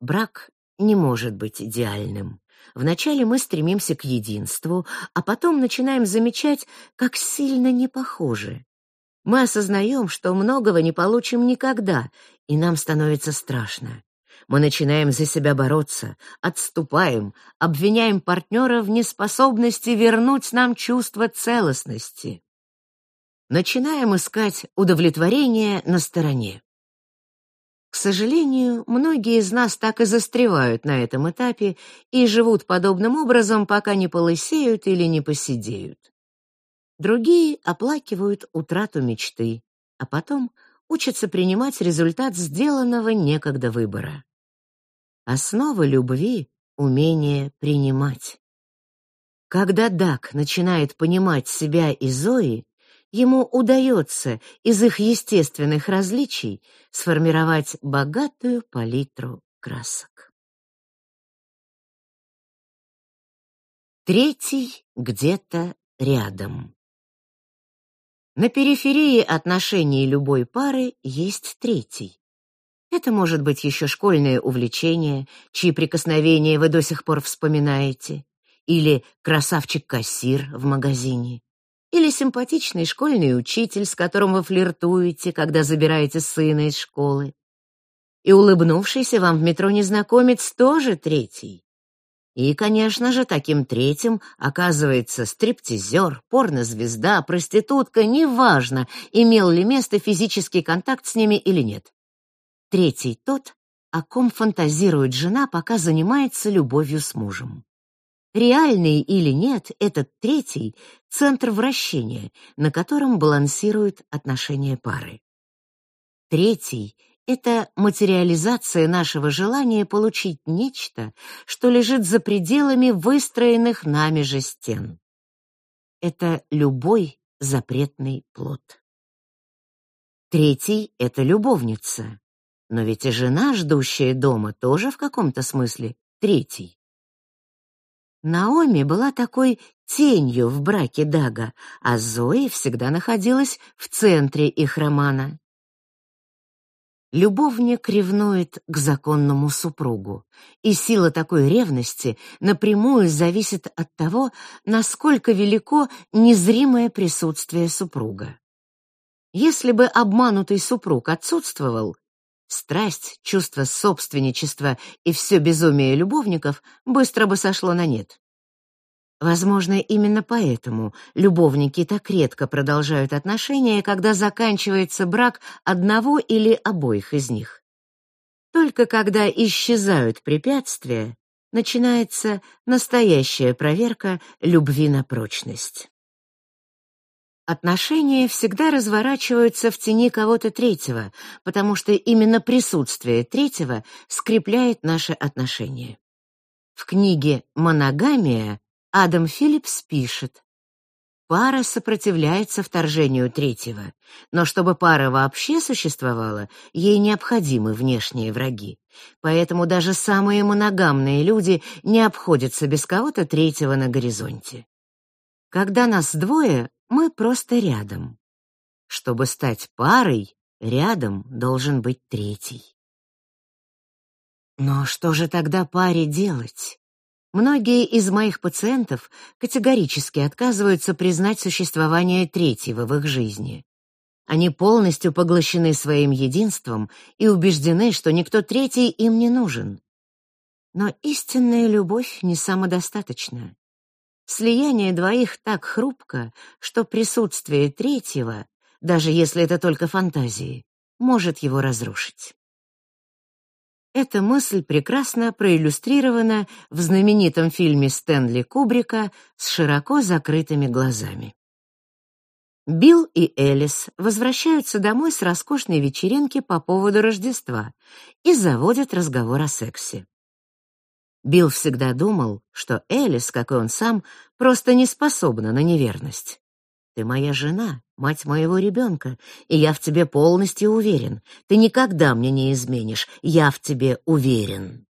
Брак не может быть идеальным. Вначале мы стремимся к единству, а потом начинаем замечать, как сильно не похожи. Мы осознаем, что многого не получим никогда, и нам становится страшно. Мы начинаем за себя бороться, отступаем, обвиняем партнера в неспособности вернуть нам чувство целостности. Начинаем искать удовлетворение на стороне. Сожалению, многие из нас так и застревают на этом этапе и живут подобным образом, пока не полысеют или не посидеют. Другие оплакивают утрату мечты, а потом учатся принимать результат сделанного некогда выбора. Основа любви — умение принимать. Когда Дак начинает понимать себя и Зои, ему удается из их естественных различий сформировать богатую палитру красок. Третий где-то рядом. На периферии отношений любой пары есть третий. Это может быть еще школьное увлечение, чьи прикосновения вы до сих пор вспоминаете, или красавчик-кассир в магазине, или симпатичный школьный учитель, с которым вы флиртуете, когда забираете сына из школы. И улыбнувшийся вам в метро незнакомец тоже третий. И, конечно же, таким третьим оказывается стриптизер, порнозвезда, проститутка, неважно, имел ли место физический контакт с ними или нет. Третий тот, о ком фантазирует жена, пока занимается любовью с мужем. Реальный или нет, этот третий — центр вращения, на котором балансируют отношения пары. Третий — это материализация нашего желания получить нечто, что лежит за пределами выстроенных нами же стен. Это любой запретный плод. Третий — это любовница. Но ведь и жена, ждущая дома, тоже в каком-то смысле третий. Наоми была такой тенью в браке Дага, а Зои всегда находилась в центре их романа. Любовник ревнует к законному супругу, и сила такой ревности напрямую зависит от того, насколько велико незримое присутствие супруга. Если бы обманутый супруг отсутствовал, Страсть, чувство собственничества и все безумие любовников быстро бы сошло на нет. Возможно, именно поэтому любовники так редко продолжают отношения, когда заканчивается брак одного или обоих из них. Только когда исчезают препятствия, начинается настоящая проверка любви на прочность. Отношения всегда разворачиваются в тени кого-то третьего, потому что именно присутствие третьего скрепляет наши отношения. В книге «Моногамия» Адам Филлипс пишет, Пара сопротивляется вторжению третьего, но чтобы пара вообще существовала, ей необходимы внешние враги. Поэтому даже самые моногамные люди не обходятся без кого-то третьего на горизонте. Когда нас двое, мы просто рядом. Чтобы стать парой, рядом должен быть третий. Но что же тогда паре делать? Многие из моих пациентов категорически отказываются признать существование третьего в их жизни. Они полностью поглощены своим единством и убеждены, что никто третий им не нужен. Но истинная любовь не самодостаточна. Слияние двоих так хрупко, что присутствие третьего, даже если это только фантазии, может его разрушить. Эта мысль прекрасно проиллюстрирована в знаменитом фильме Стэнли Кубрика с широко закрытыми глазами. Билл и Элис возвращаются домой с роскошной вечеринки по поводу Рождества и заводят разговор о сексе. Билл всегда думал, что Элис, как и он сам, просто не способна на неверность. Ты моя жена, мать моего ребенка, и я в тебе полностью уверен. Ты никогда мне не изменишь, я в тебе уверен.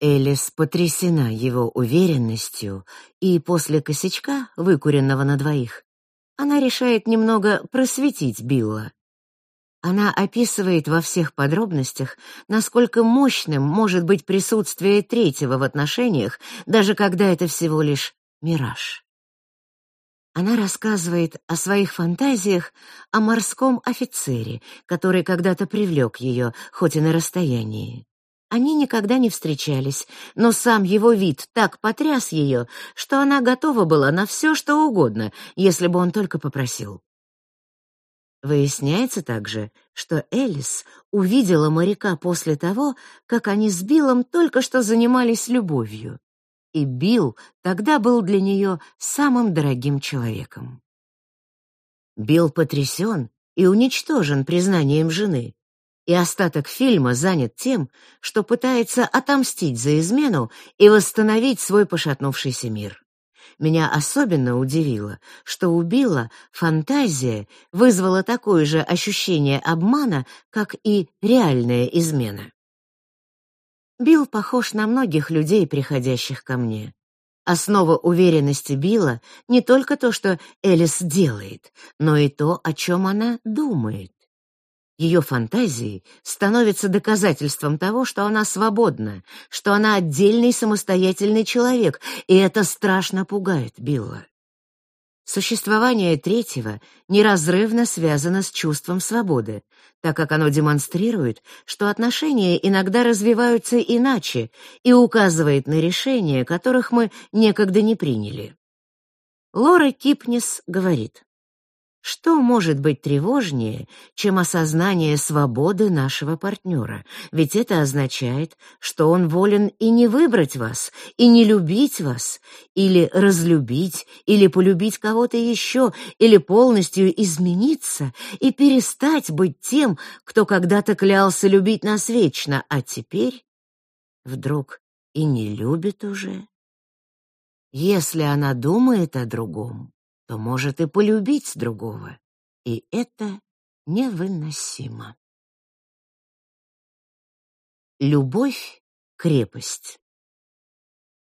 Элис потрясена его уверенностью, и после косячка, выкуренного на двоих, она решает немного просветить Билла. Она описывает во всех подробностях, насколько мощным может быть присутствие третьего в отношениях, даже когда это всего лишь мираж. Она рассказывает о своих фантазиях о морском офицере, который когда-то привлек ее, хоть и на расстоянии. Они никогда не встречались, но сам его вид так потряс ее, что она готова была на все, что угодно, если бы он только попросил. Выясняется также, что Элис увидела моряка после того, как они с Биллом только что занимались любовью и Билл тогда был для нее самым дорогим человеком. Билл потрясен и уничтожен признанием жены, и остаток фильма занят тем, что пытается отомстить за измену и восстановить свой пошатнувшийся мир. Меня особенно удивило, что у фантазия вызвала такое же ощущение обмана, как и реальная измена. Билл похож на многих людей, приходящих ко мне. Основа уверенности Билла не только то, что Элис делает, но и то, о чем она думает. Ее фантазии становятся доказательством того, что она свободна, что она отдельный самостоятельный человек, и это страшно пугает Билла. Существование третьего неразрывно связано с чувством свободы, так как оно демонстрирует, что отношения иногда развиваются иначе и указывает на решения, которых мы некогда не приняли. Лора Кипнис говорит: что может быть тревожнее, чем осознание свободы нашего партнера? Ведь это означает, что он волен и не выбрать вас, и не любить вас, или разлюбить, или полюбить кого-то еще, или полностью измениться и перестать быть тем, кто когда-то клялся любить нас вечно, а теперь вдруг и не любит уже. Если она думает о другом, то может и полюбить другого, и это невыносимо. Любовь — крепость.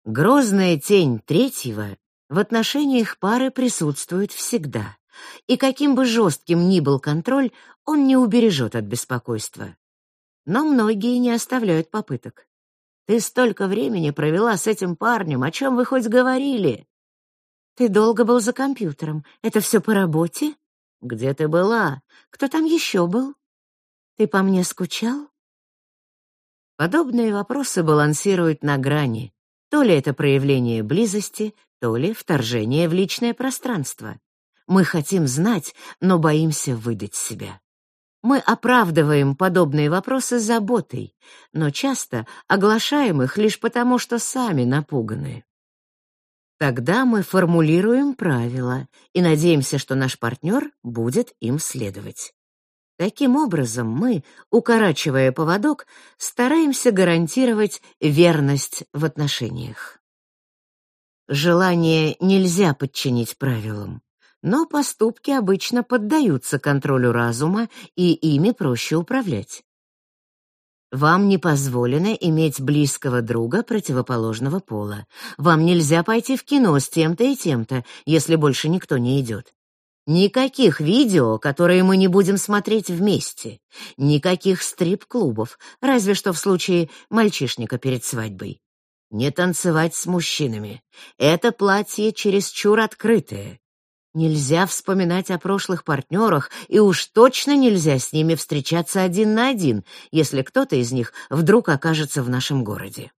Грозная тень третьего в отношениях пары присутствует всегда, и каким бы жестким ни был контроль, он не убережет от беспокойства. Но многие не оставляют попыток. «Ты столько времени провела с этим парнем, о чем вы хоть говорили?» Ты долго был за компьютером. Это все по работе? Где ты была? Кто там еще был? Ты по мне скучал? Подобные вопросы балансируют на грани, То ли это проявление близости, то ли вторжение в личное пространство. Мы хотим знать, но боимся выдать себя. Мы оправдываем подобные вопросы заботой, но часто оглашаем их лишь потому, что сами напуганы. Тогда мы формулируем правила и надеемся, что наш партнер будет им следовать. Таким образом, мы, укорачивая поводок, стараемся гарантировать верность в отношениях. Желание нельзя подчинить правилам но поступки обычно поддаются контролю разума, и ими проще управлять. Вам не позволено иметь близкого друга противоположного пола. Вам нельзя пойти в кино с тем-то и тем-то, если больше никто не идет. Никаких видео, которые мы не будем смотреть вместе. Никаких стрип-клубов, разве что в случае мальчишника перед свадьбой. Не танцевать с мужчинами. Это платье чересчур открытое. Нельзя вспоминать о прошлых партнерах, и уж точно нельзя с ними встречаться один на один, если кто-то из них вдруг окажется в нашем городе.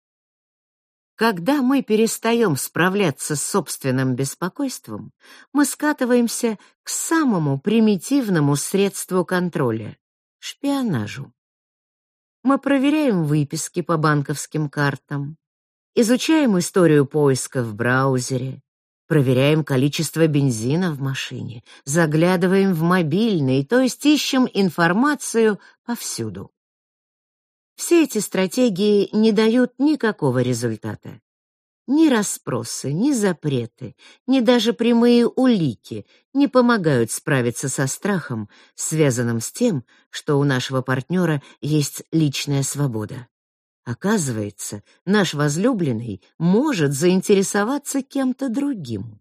Когда мы перестаем справляться с собственным беспокойством, мы скатываемся к самому примитивному средству контроля — шпионажу. Мы проверяем выписки по банковским картам, изучаем историю поиска в браузере, Проверяем количество бензина в машине, заглядываем в мобильный, то есть ищем информацию повсюду. Все эти стратегии не дают никакого результата. Ни расспросы, ни запреты, ни даже прямые улики не помогают справиться со страхом, связанным с тем, что у нашего партнера есть личная свобода. Оказывается, наш возлюбленный может заинтересоваться кем-то другим.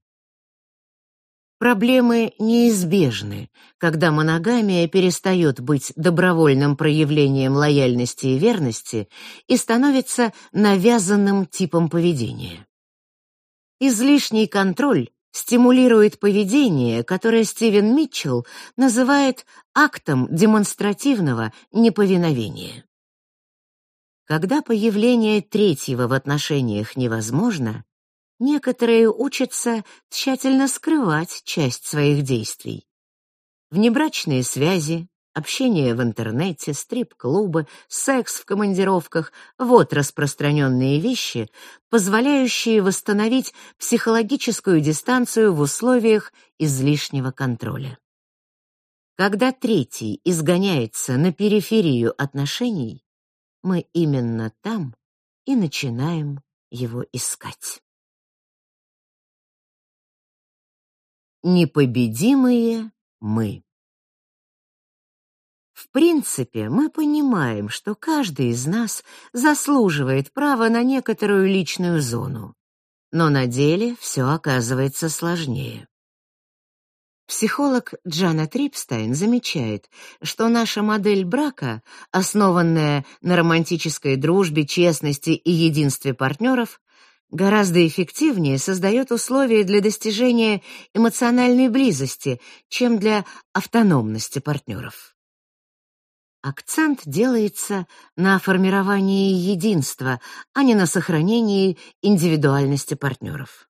Проблемы неизбежны, когда моногамия перестает быть добровольным проявлением лояльности и верности и становится навязанным типом поведения. Излишний контроль стимулирует поведение, которое Стивен Митчелл называет актом демонстративного неповиновения. Когда появление третьего в отношениях невозможно, некоторые учатся тщательно скрывать часть своих действий. Внебрачные связи, общение в интернете, стрип-клубы, секс в командировках — вот распространенные вещи, позволяющие восстановить психологическую дистанцию в условиях излишнего контроля. Когда третий изгоняется на периферию отношений, мы именно там и начинаем его искать. Непобедимые мы. В принципе, мы понимаем, что каждый из нас заслуживает права на некоторую личную зону. Но на деле все оказывается сложнее. Психолог Джана Трипстайн замечает, что наша модель брака, основанная на романтической дружбе, честности и единстве партнеров, гораздо эффективнее создает условия для достижения эмоциональной близости, чем для автономности партнеров. Акцент делается на формировании единства, а не на сохранении индивидуальности партнеров.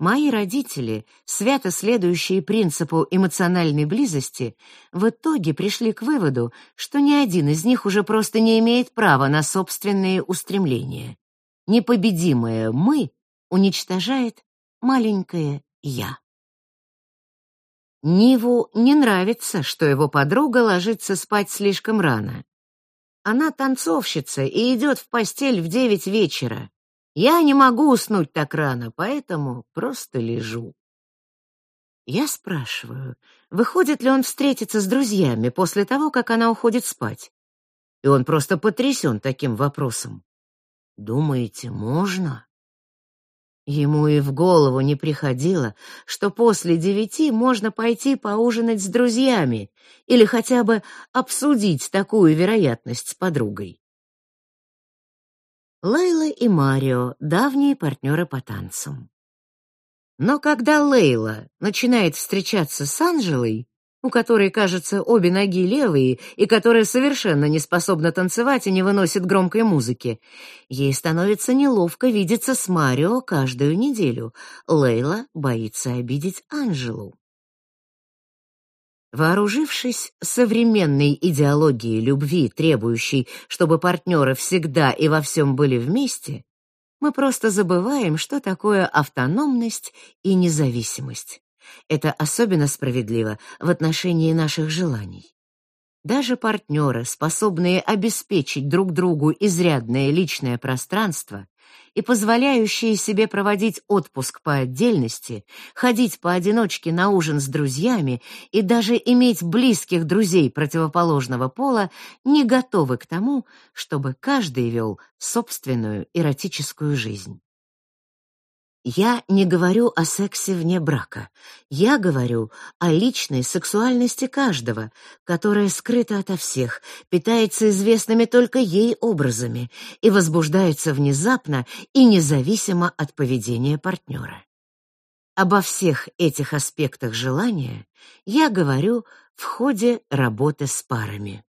Мои родители, свято следующие принципу эмоциональной близости, в итоге пришли к выводу, что ни один из них уже просто не имеет права на собственные устремления. Непобедимое «мы» уничтожает маленькое «я». Ниву не нравится, что его подруга ложится спать слишком рано. Она танцовщица и идет в постель в девять вечера. Я не могу уснуть так рано, поэтому просто лежу. Я спрашиваю, выходит ли он встретиться с друзьями после того, как она уходит спать. И он просто потрясен таким вопросом. Думаете, можно? Ему и в голову не приходило, что после девяти можно пойти поужинать с друзьями или хотя бы обсудить такую вероятность с подругой. Лейла и Марио — давние партнеры по танцам. Но когда Лейла начинает встречаться с Анжелой, у которой, кажется, обе ноги левые и которая совершенно не способна танцевать и не выносит громкой музыки. Ей становится неловко видеться с Марио каждую неделю. Лейла боится обидеть Анжелу. Вооружившись современной идеологией любви, требующей, чтобы партнеры всегда и во всем были вместе, мы просто забываем, что такое автономность и независимость. Это особенно справедливо в отношении наших желаний. Даже партнеры, способные обеспечить друг другу изрядное личное пространство и позволяющие себе проводить отпуск по отдельности, ходить поодиночке на ужин с друзьями и даже иметь близких друзей противоположного пола, не готовы к тому, чтобы каждый вел собственную эротическую жизнь. Я не говорю о сексе вне брака. Я говорю о личной сексуальности каждого, которая скрыта ото всех, питается известными только ей образами и возбуждается внезапно и независимо от поведения партнера. Обо всех этих аспектах желания я говорю в ходе работы с парами.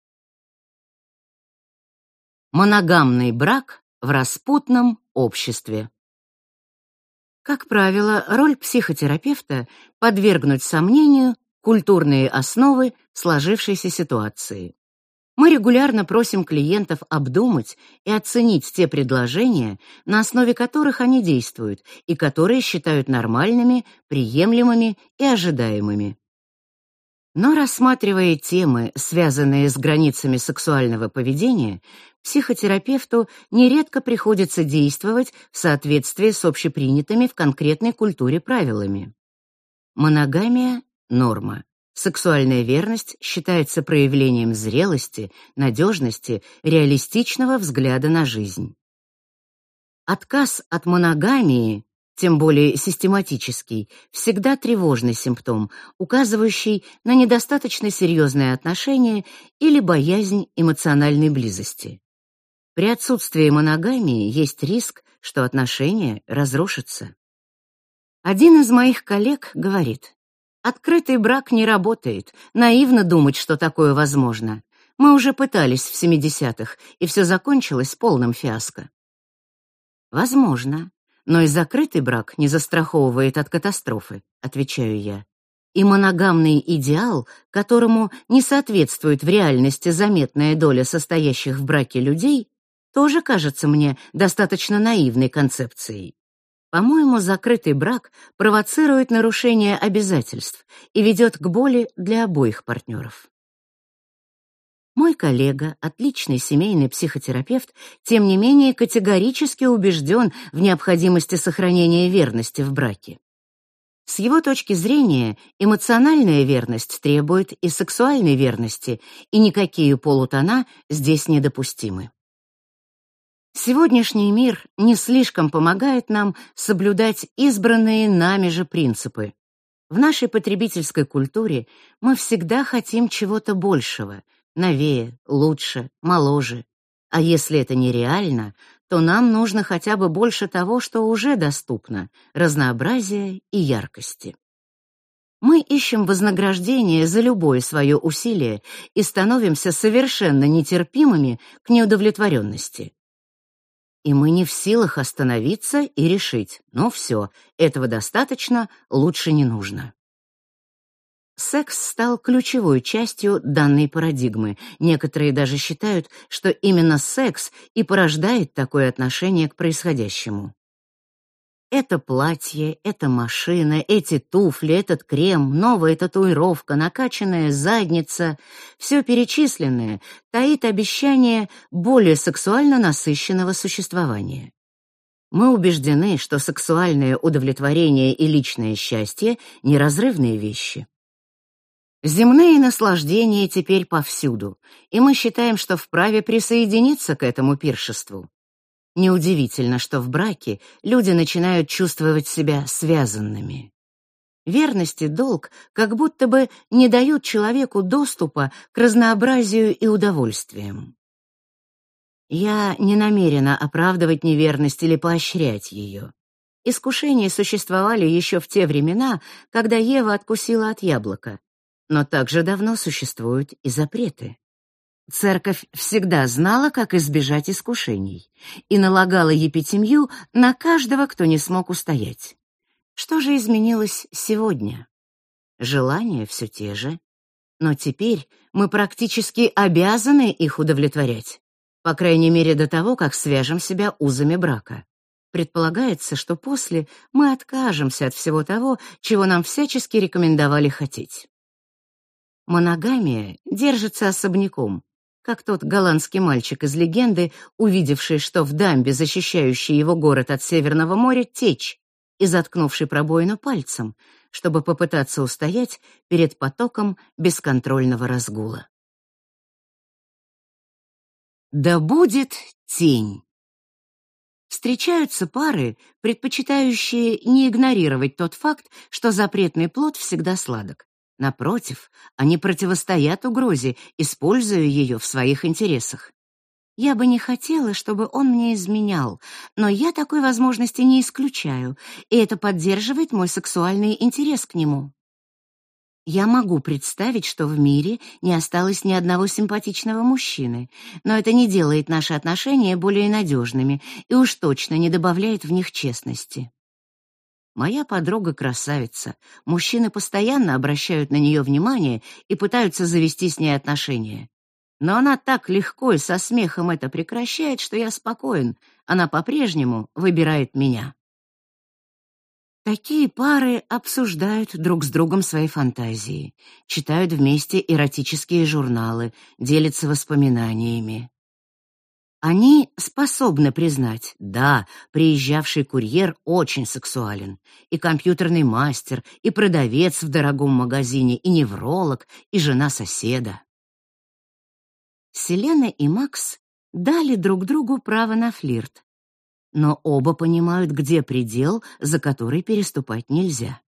Моногамный брак в распутном обществе. Как правило, роль психотерапевта — подвергнуть сомнению культурные основы сложившейся ситуации. Мы регулярно просим клиентов обдумать и оценить те предложения, на основе которых они действуют и которые считают нормальными, приемлемыми и ожидаемыми. Но рассматривая темы, связанные с границами сексуального поведения, психотерапевту нередко приходится действовать в соответствии с общепринятыми в конкретной культуре правилами. Моногамия — норма. Сексуальная верность считается проявлением зрелости, надежности, реалистичного взгляда на жизнь. Отказ от моногамии, тем более систематический, всегда тревожный симптом, указывающий на недостаточно серьезные отношения или боязнь эмоциональной близости. При отсутствии моногамии есть риск, что отношения разрушатся. Один из моих коллег говорит: "Открытый брак не работает. Наивно думать, что такое возможно. Мы уже пытались в 70-х, и все закончилось полным фиаско". Возможно, но и закрытый брак не застраховывает от катастрофы, отвечаю я. И моногамный идеал, которому не соответствует в реальности заметная доля состоящих в браке людей, тоже кажется мне достаточно наивной концепцией. По-моему, закрытый брак провоцирует нарушение обязательств и ведет к боли для обоих партнеров. Мой коллега, отличный семейный психотерапевт, тем не менее категорически убежден в необходимости сохранения верности в браке. С его точки зрения, эмоциональная верность требует и сексуальной верности, и никакие полутона здесь недопустимы. Сегодняшний мир не слишком помогает нам соблюдать избранные нами же принципы. В нашей потребительской культуре мы всегда хотим чего-то большего, новее, лучше, моложе. А если это нереально, то нам нужно хотя бы больше того, что уже доступно, разнообразия и яркости. Мы ищем вознаграждение за любое свое усилие и становимся совершенно нетерпимыми к неудовлетворенности и мы не в силах остановиться и решить: "Ну все, этого достаточно, лучше не нужно". Секс стал ключевой частью данной парадигмы. Некоторые даже считают, что именно секс и порождает такое отношение к происходящему. Это платье, эта машина, эти туфли, этот крем, новая татуировка, накачанная задница, все перечисленное таит обещание более сексуально насыщенного существования. Мы убеждены, что сексуальное удовлетворение и личное счастье неразрывные вещи. Земные наслаждения теперь повсюду, и мы считаем, что вправе присоединиться к этому пиршеству. Неудивительно, что в браке люди начинают чувствовать себя связанными. Верность и долг как будто бы не дают человеку доступа к разнообразию и удовольствиям. Я не намерена оправдывать неверность или поощрять ее. Искушения существовали еще в те времена, когда Ева откусила от яблока. Но также давно существуют и запреты. Церковь всегда знала, как избежать искушений, и налагала епитемью на каждого, кто не смог устоять. Что же изменилось сегодня? Желания все те же, но теперь мы практически обязаны их удовлетворять, по крайней мере до того, как свяжем себя узами брака. Предполагается, что после мы откажемся от всего того, чего нам всячески рекомендовали хотеть. Моногамия держится особняком, как тот голландский мальчик из легенды, увидевший, что в дамбе, защищающей его город от Северного моря, течь, и заткнувший пробоину пальцем, чтобы попытаться устоять перед потоком бесконтрольного разгула. Да будет тень. Встречаются пары, предпочитающие не игнорировать тот факт, что запретный плод всегда сладок. Напротив, они противостоят угрозе, используя ее в своих интересах. Я бы не хотела, чтобы он мне изменял, но я такой возможности не исключаю, и это поддерживает мой сексуальный интерес к нему. Я могу представить, что в мире не осталось ни одного симпатичного мужчины, но это не делает наши отношения более надежными и уж точно не добавляет в них честности. Моя подруга красавица. Мужчины постоянно обращают на нее внимание и пытаются завести с ней отношения. Но она так легко и со смехом это прекращает, что я спокоен. Она по-прежнему выбирает меня. Такие пары обсуждают друг с другом свои фантазии, читают вместе эротические журналы, делятся воспоминаниями. Они способны признать, да, приезжавший курьер очень сексуален, и компьютерный мастер, и продавец в дорогом магазине, и невролог, и жена соседа. Селена и Макс дали друг другу право на флирт, но оба понимают, где предел, за который переступать нельзя.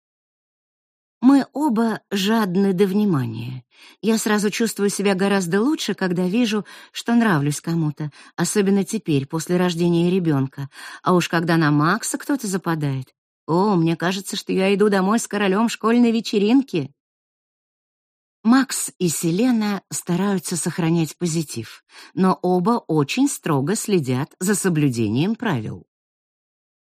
Мы оба жадны до внимания. Я сразу чувствую себя гораздо лучше, когда вижу, что нравлюсь кому-то, особенно теперь, после рождения ребенка. А уж когда на Макса кто-то западает. О, мне кажется, что я иду домой с королем школьной вечеринки. Макс и Селена стараются сохранять позитив, но оба очень строго следят за соблюдением правил.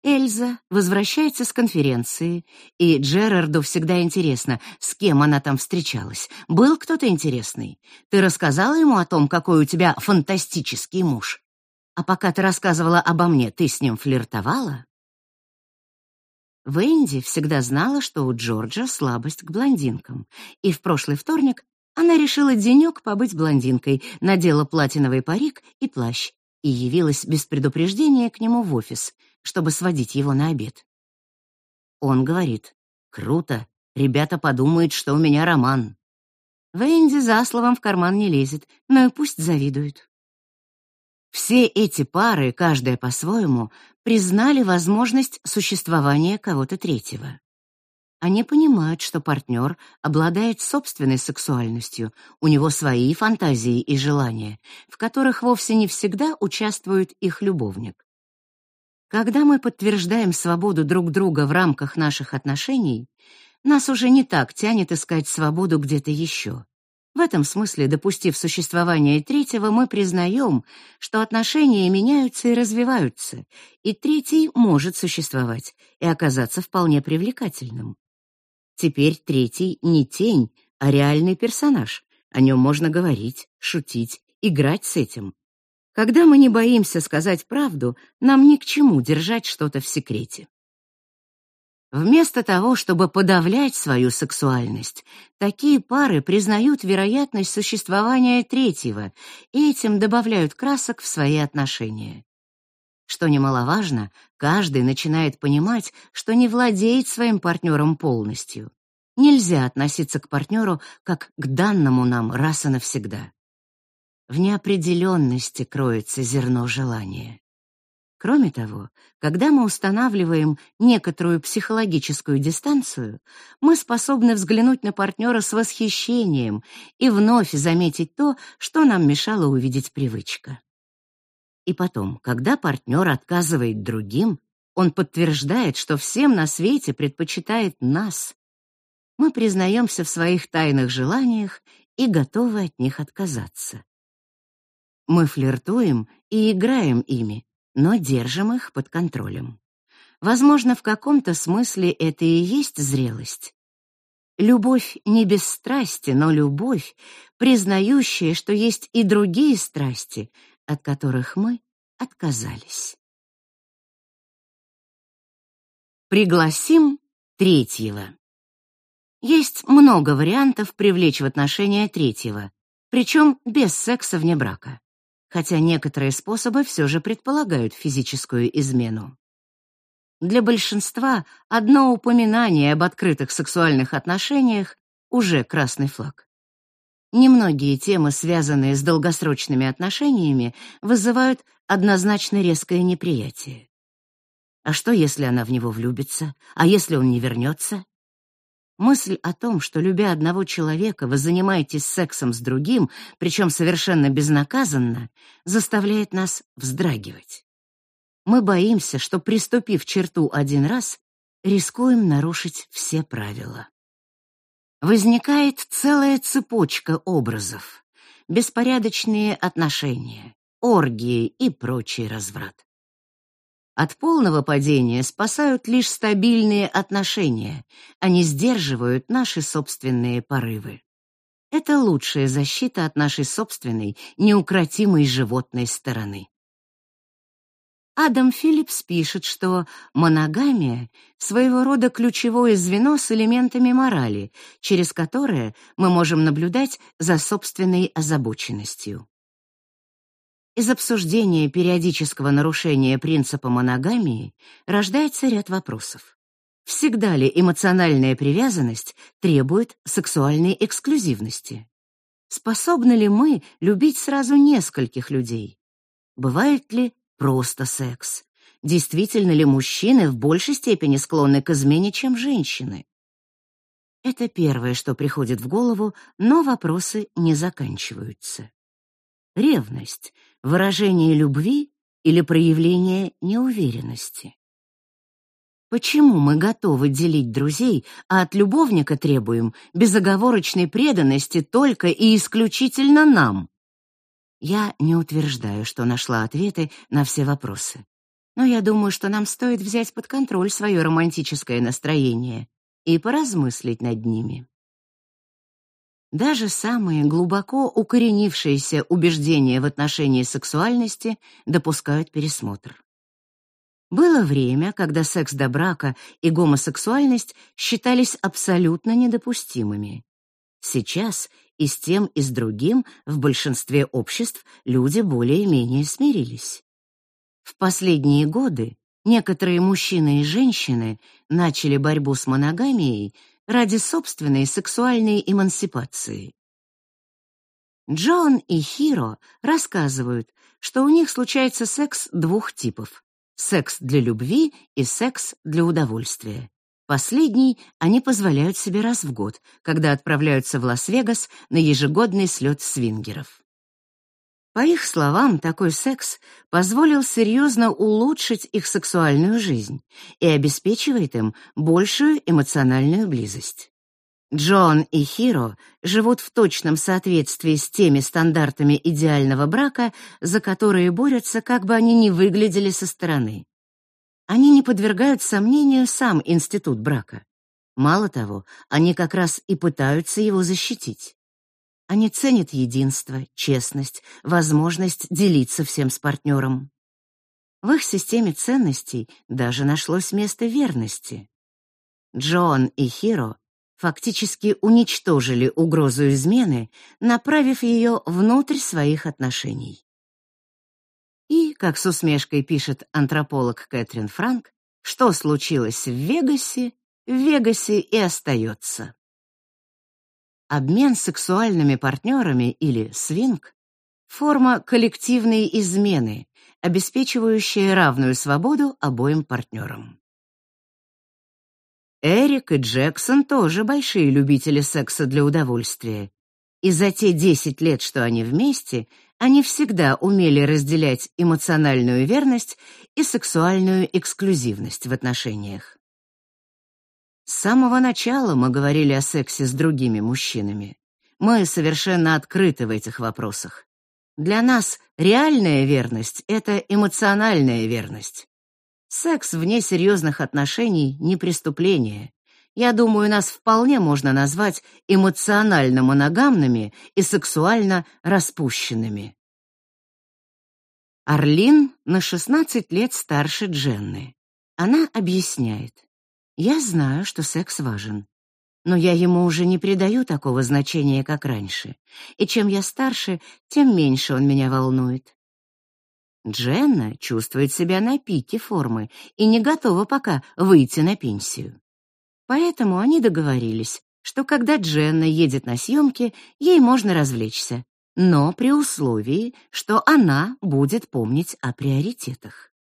Эльза возвращается с конференции, и Джерарду всегда интересно, с кем она там встречалась. Был кто-то интересный? Ты рассказала ему о том, какой у тебя фантастический муж? А пока ты рассказывала обо мне, ты с ним флиртовала? Венди всегда знала, что у Джорджа слабость к блондинкам, и в прошлый вторник она решила денек побыть блондинкой, надела платиновый парик и плащ и явилась без предупреждения к нему в офис — чтобы сводить его на обед. Он говорит, «Круто, ребята подумают, что у меня роман». Венди за словом в карман не лезет, но и пусть завидуют. Все эти пары, каждая по-своему, признали возможность существования кого-то третьего. Они понимают, что партнер обладает собственной сексуальностью, у него свои фантазии и желания, в которых вовсе не всегда участвует их любовник. Когда мы подтверждаем свободу друг друга в рамках наших отношений, нас уже не так тянет искать свободу где-то еще. В этом смысле, допустив существование третьего, мы признаем, что отношения меняются и развиваются, и третий может существовать и оказаться вполне привлекательным. Теперь третий не тень, а реальный персонаж. О нем можно говорить, шутить, играть с этим. Когда мы не боимся сказать правду, нам ни к чему держать что-то в секрете. Вместо того, чтобы подавлять свою сексуальность, такие пары признают вероятность существования третьего и этим добавляют красок в свои отношения. Что немаловажно, каждый начинает понимать, что не владеет своим партнером полностью. Нельзя относиться к партнеру как к данному нам раз и навсегда. В неопределенности кроется зерно желания. Кроме того, когда мы устанавливаем некоторую психологическую дистанцию, мы способны взглянуть на партнера с восхищением и вновь заметить то, что нам мешало увидеть привычка. И потом, когда партнер отказывает другим, он подтверждает, что всем на свете предпочитает нас. мы признаемся в своих тайных желаниях и готовы от них отказаться. Мы флиртуем и играем ими, но держим их под контролем. Возможно, в каком-то смысле это и есть зрелость. Любовь не без страсти, но любовь, признающая, что есть и другие страсти, от которых мы отказались. Пригласим третьего. Есть много вариантов привлечь в отношения третьего, причем без секса вне брака, хотя некоторые способы все же предполагают физическую измену. Для большинства одно упоминание об открытых сексуальных отношениях уже красный флаг. Немногие темы, связанные с долгосрочными отношениями, вызывают однозначно резкое неприятие. А что, если она в него влюбится? А если он не вернется? Мысль о том, что, любя одного человека, вы занимаетесь сексом с другим, причем совершенно безнаказанно, заставляет нас вздрагивать. Мы боимся, что, приступив черту один раз, рискуем нарушить все правила. Возникает целая цепочка образов, беспорядочные отношения, оргии и прочий разврат. От полного падения спасают лишь стабильные отношения, они сдерживают наши собственные порывы. Это лучшая защита от нашей собственной, неукротимой животной стороны. Адам Филлипс пишет, что моногамия — своего рода ключевое звено с элементами морали, через которое мы можем наблюдать за собственной озабоченностью. Из обсуждения периодического нарушения принципа моногамии рождается ряд вопросов. Всегда ли эмоциональная привязанность требует сексуальной эксклюзивности? Способны ли мы любить сразу нескольких людей? Бывает ли просто секс? Действительно ли мужчины в большей степени склонны к измене, чем женщины? Это первое, что приходит в голову, но вопросы не заканчиваются. Ревность — выражение любви или проявление неуверенности? Почему мы готовы делить друзей, а от любовника требуем безоговорочной преданности только и исключительно нам? Я не утверждаю, что нашла ответы на все вопросы. Но я думаю, что нам стоит взять под контроль свое романтическое настроение и поразмыслить над ними. Даже самые глубоко укоренившиеся убеждения в отношении сексуальности допускают пересмотр. Было время, когда секс до брака и гомосексуальность считались абсолютно недопустимыми. Сейчас и с тем, и с другим в большинстве обществ люди более-менее смирились. В последние годы некоторые мужчины и женщины начали борьбу с моногамией ради собственной сексуальной эмансипации. Джон и Хиро рассказывают, что у них случается секс двух типов: секс для любви и секс для удовольствия. Последний они позволяют себе раз в год, когда отправляются в Лас-Вегас на ежегодный слет свингеров. По их словам, такой секс позволил серьезно улучшить их сексуальную жизнь и обеспечивает им большую эмоциональную близость. Джон и Хиро живут в точном соответствии с теми стандартами идеального брака, за которые борются, как бы они ни выглядели со стороны. Они не подвергают сомнению сам институт брака. Мало того, они как раз и пытаются его защитить. Они ценят единство, честность, возможность делиться всем с партнером. В их системе ценностей даже нашлось место верности. Джон и Хиро фактически уничтожили угрозу измены, направив ее внутрь своих отношений. И, как с усмешкой пишет антрополог Кэтрин Франк, что случилось в Вегасе, в Вегасе и остается. Обмен сексуальными партнерами или свинг — форма коллективной измены, обеспечивающая равную свободу обоим партнерам. Эрик и Джексон тоже большие любители секса для удовольствия. И за те 10 лет, что они вместе, они всегда умели разделять эмоциональную верность и сексуальную эксклюзивность в отношениях. С самого начала мы говорили о сексе с другими мужчинами. Мы совершенно открыты в этих вопросах. Для нас реальная верность — это эмоциональная верность. Секс вне серьезных отношений — не преступление. Я думаю, нас вполне можно назвать эмоционально моногамными и сексуально распущенными. Орлин на 16 лет старше Дженны. Она объясняет. Я знаю, что секс важен, но я ему уже не придаю такого значения, как раньше. И чем я старше, тем меньше он меня волнует. Дженна чувствует себя на пике формы и не готова пока выйти на пенсию. Поэтому они договорились, что когда Дженна едет на съемки, ей можно развлечься, но при условии, что она будет помнить о приоритетах.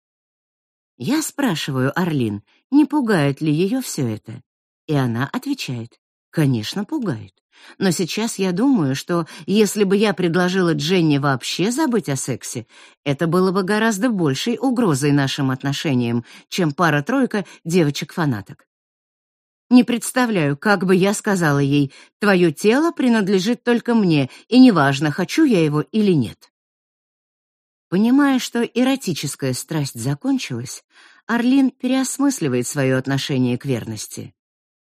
Я спрашиваю Орлин, не пугает ли ее все это. И она отвечает, конечно, пугает. Но сейчас я думаю, что если бы я предложила Дженни вообще забыть о сексе, это было бы гораздо большей угрозой нашим отношениям, чем пара-тройка девочек-фанаток. Не представляю, как бы я сказала ей, твое тело принадлежит только мне, и неважно, хочу я его или нет. Понимая, что эротическая страсть закончилась, Орлин переосмысливает свое отношение к верности.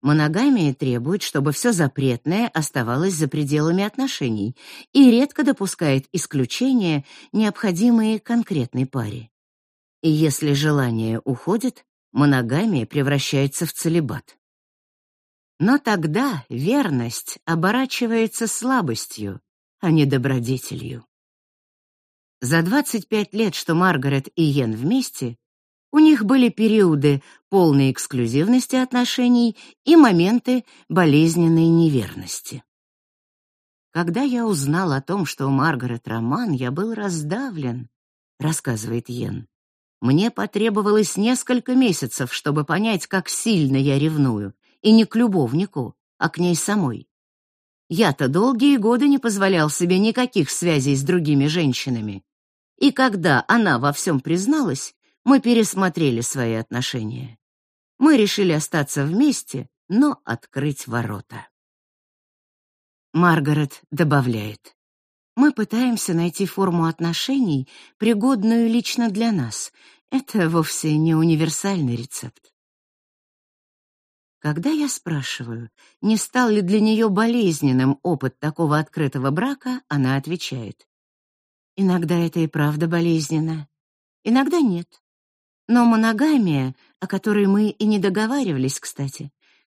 Моногамия требует, чтобы все запретное оставалось за пределами отношений и редко допускает исключения, необходимые конкретной паре. И если желание уходит, моногамия превращается в целибат. Но тогда верность оборачивается слабостью, а не добродетелью. За 25 лет, что Маргарет и Йен вместе, у них были периоды полной эксклюзивности отношений и моменты болезненной неверности. Когда я узнал о том, что у Маргарет роман, я был раздавлен, рассказывает Йен. Мне потребовалось несколько месяцев, чтобы понять, как сильно я ревную, и не к любовнику, а к ней самой. Я-то долгие годы не позволял себе никаких связей с другими женщинами, и когда она во всем призналась, мы пересмотрели свои отношения. Мы решили остаться вместе, но открыть ворота. Маргарет добавляет: Мы пытаемся найти форму отношений, пригодную лично для нас. Это вовсе не универсальный рецепт. Когда я спрашиваю, не стал ли для нее болезненным опыт такого открытого брака, она отвечает: Иногда это и правда болезненно, иногда нет. Но моногамия, о которой мы и не договаривались, кстати,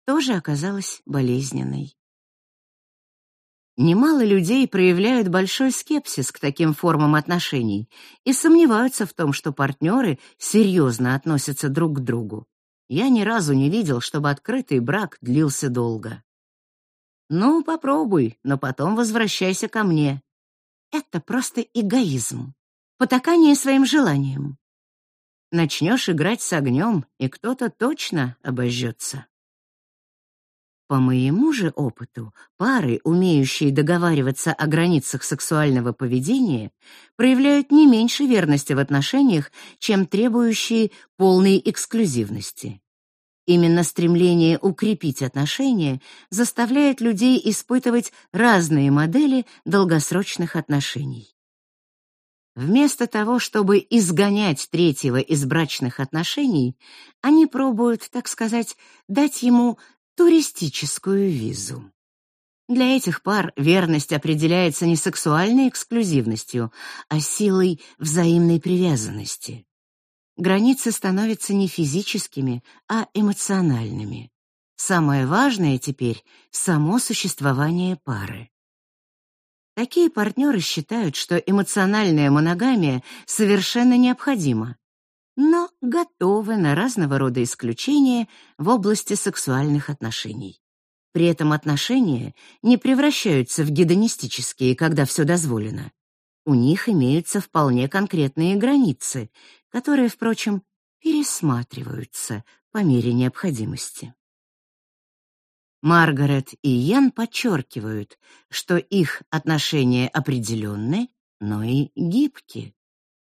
тоже оказалась болезненной. Немало людей проявляют большой скепсис к таким формам отношений и сомневаются в том, что партнеры серьезно относятся друг к другу. Я ни разу не видел, чтобы открытый брак длился долго. Ну, попробуй, но потом возвращайся ко мне. Это просто эгоизм, потакание своим желаниям. Начнешь играть с огнем, и кто-то точно обожжется. По моему же опыту, пары, умеющие договариваться о границах сексуального поведения, проявляют не меньше верности в отношениях, чем требующие полной эксклюзивности. Именно стремление укрепить отношения заставляет людей испытывать разные модели долгосрочных отношений. Вместо того, чтобы изгонять третьего из брачных отношений, они пробуют, так сказать, дать ему туристическую визу. Для этих пар верность определяется не сексуальной эксклюзивностью, а силой взаимной привязанности границы становятся не физическими, а эмоциональными. Самое важное теперь — само существование пары. Такие партнеры считают, что эмоциональная моногамия совершенно необходима, но готовы на разного рода исключения в области сексуальных отношений. При этом отношения не превращаются в гедонистические, когда все дозволено. У них имеются вполне конкретные границы, которые, впрочем, пересматриваются по мере необходимости. Маргарет и Йен подчеркивают, что их отношения определенны, но и гибкие.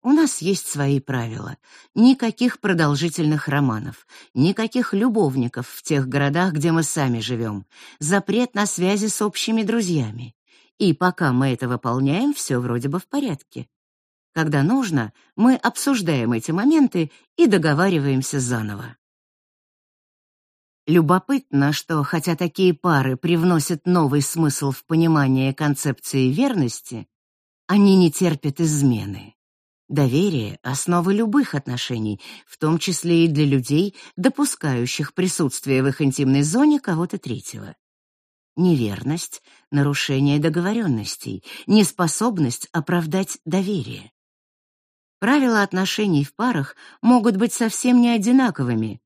У нас есть свои правила. Никаких продолжительных романов, никаких любовников в тех городах, где мы сами живем. Запрет на связи с общими друзьями. И пока мы это выполняем, все вроде бы в порядке. Когда нужно, мы обсуждаем эти моменты и договариваемся заново. Любопытно, что хотя такие пары привносят новый смысл в понимание концепции верности, они не терпят измены. Доверие — основа любых отношений, в том числе и для людей, допускающих присутствие в их интимной зоне кого-то третьего. Неверность — нарушение договоренностей, неспособность оправдать доверие. Правила отношений в парах могут быть совсем не одинаковыми,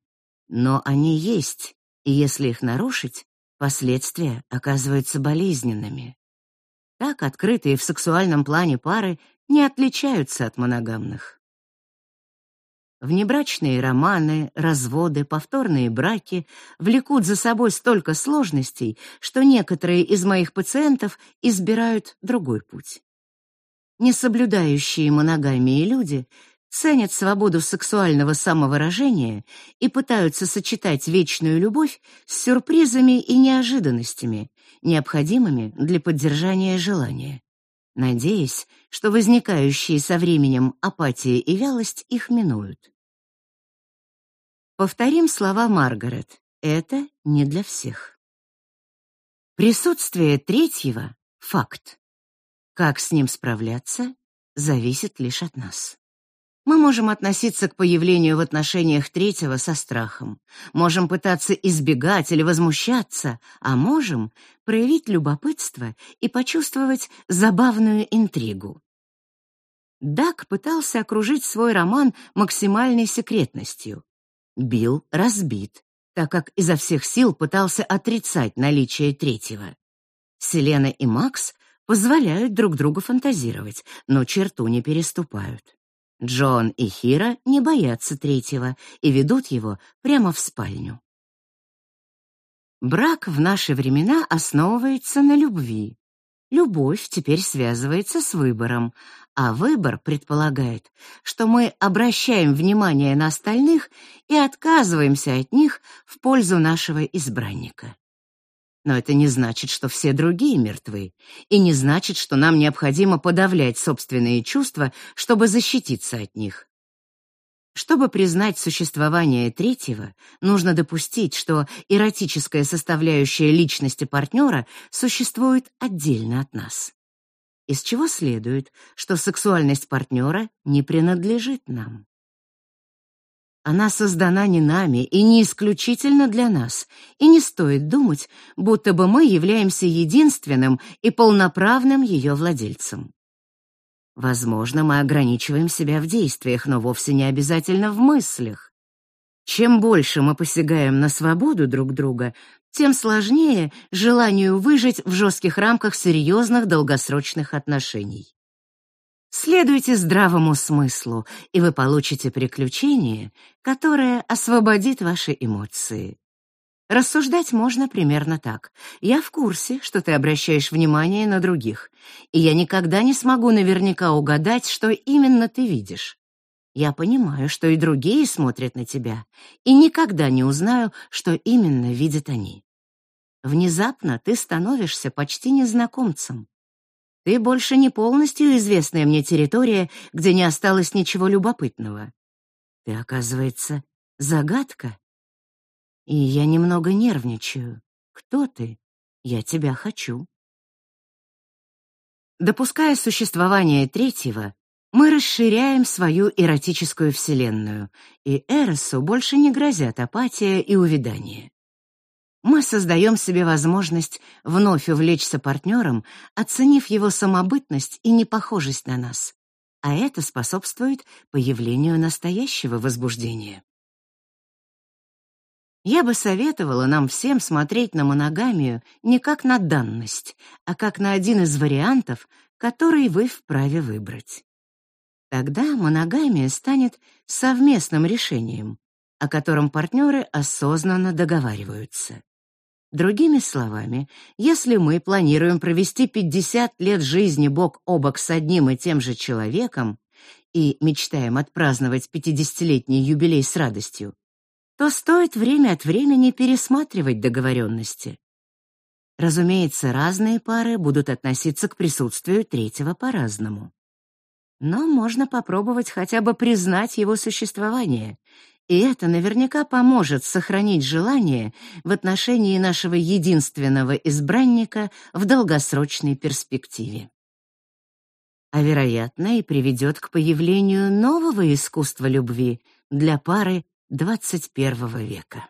но они есть, и если их нарушить, последствия оказываются болезненными. Так открытые в сексуальном плане пары не отличаются от моногамных. Внебрачные романы, разводы, повторные браки влекут за собой столько сложностей, что некоторые из моих пациентов избирают другой путь. Несоблюдающие моногамии люди ценят свободу сексуального самовыражения и пытаются сочетать вечную любовь с сюрпризами и неожиданностями, необходимыми для поддержания желания, надеясь, что возникающие со временем апатия и вялость их минуют. Повторим слова Маргарет. Это не для всех. Присутствие третьего — факт. Как с ним справляться, зависит лишь от нас. Мы можем относиться к появлению в отношениях третьего со страхом, можем пытаться избегать или возмущаться, а можем проявить любопытство и почувствовать забавную интригу. Дак пытался окружить свой роман максимальной секретностью. Билл разбит, так как изо всех сил пытался отрицать наличие третьего. Селена и Макс позволяют друг другу фантазировать, но черту не переступают. Джон и Хира не боятся третьего и ведут его прямо в спальню. Брак в наши времена основывается на любви. Любовь теперь связывается с выбором, а выбор предполагает, что мы обращаем внимание на остальных и отказываемся от них в пользу нашего избранника. Но это не значит, что все другие мертвы, и не значит, что нам необходимо подавлять собственные чувства, чтобы защититься от них. Чтобы признать существование третьего, нужно допустить, что эротическая составляющая личности партнера существует отдельно от нас. Из чего следует, что сексуальность партнера не принадлежит нам. Она создана не нами и не исключительно для нас, и не стоит думать, будто бы мы являемся единственным и полноправным ее владельцем. Возможно, мы ограничиваем себя в действиях, но вовсе не обязательно в мыслях. Чем больше мы посягаем на свободу друг друга, тем сложнее желанию выжить в жестких рамках серьезных долгосрочных отношений. Следуйте здравому смыслу, и вы получите приключение, которое освободит ваши эмоции. Рассуждать можно примерно так. Я в курсе, что ты обращаешь внимание на других, и я никогда не смогу наверняка угадать, что именно ты видишь. Я понимаю, что и другие смотрят на тебя, и никогда не узнаю, что именно видят они. Внезапно ты становишься почти незнакомцем. Ты больше не полностью известная мне территория, где не осталось ничего любопытного. Ты, оказывается, загадка. И я немного нервничаю. Кто ты? Я тебя хочу. Допуская существование третьего, мы расширяем свою эротическую вселенную, и Эросу больше не грозят апатия и увядание мы создаем себе возможность вновь увлечься партнером, оценив его самобытность и непохожесть на нас. А это способствует появлению настоящего возбуждения. Я бы советовала нам всем смотреть на моногамию не как на данность, а как на один из вариантов, который вы вправе выбрать. Тогда моногамия станет совместным решением, о котором партнеры осознанно договариваются. Другими словами, если мы планируем провести 50 лет жизни бок о бок с одним и тем же человеком, и мечтаем отпраздновать пятидесятилетний юбилей с радостью, то стоит время от времени пересматривать договоренности. Разумеется, разные пары будут относиться к присутствию третьего по-разному. Но можно попробовать хотя бы признать его существование, и это наверняка поможет сохранить желание в отношении нашего единственного избранника в долгосрочной перспективе. А вероятно, и приведет к появлению нового искусства любви для пары XXI века.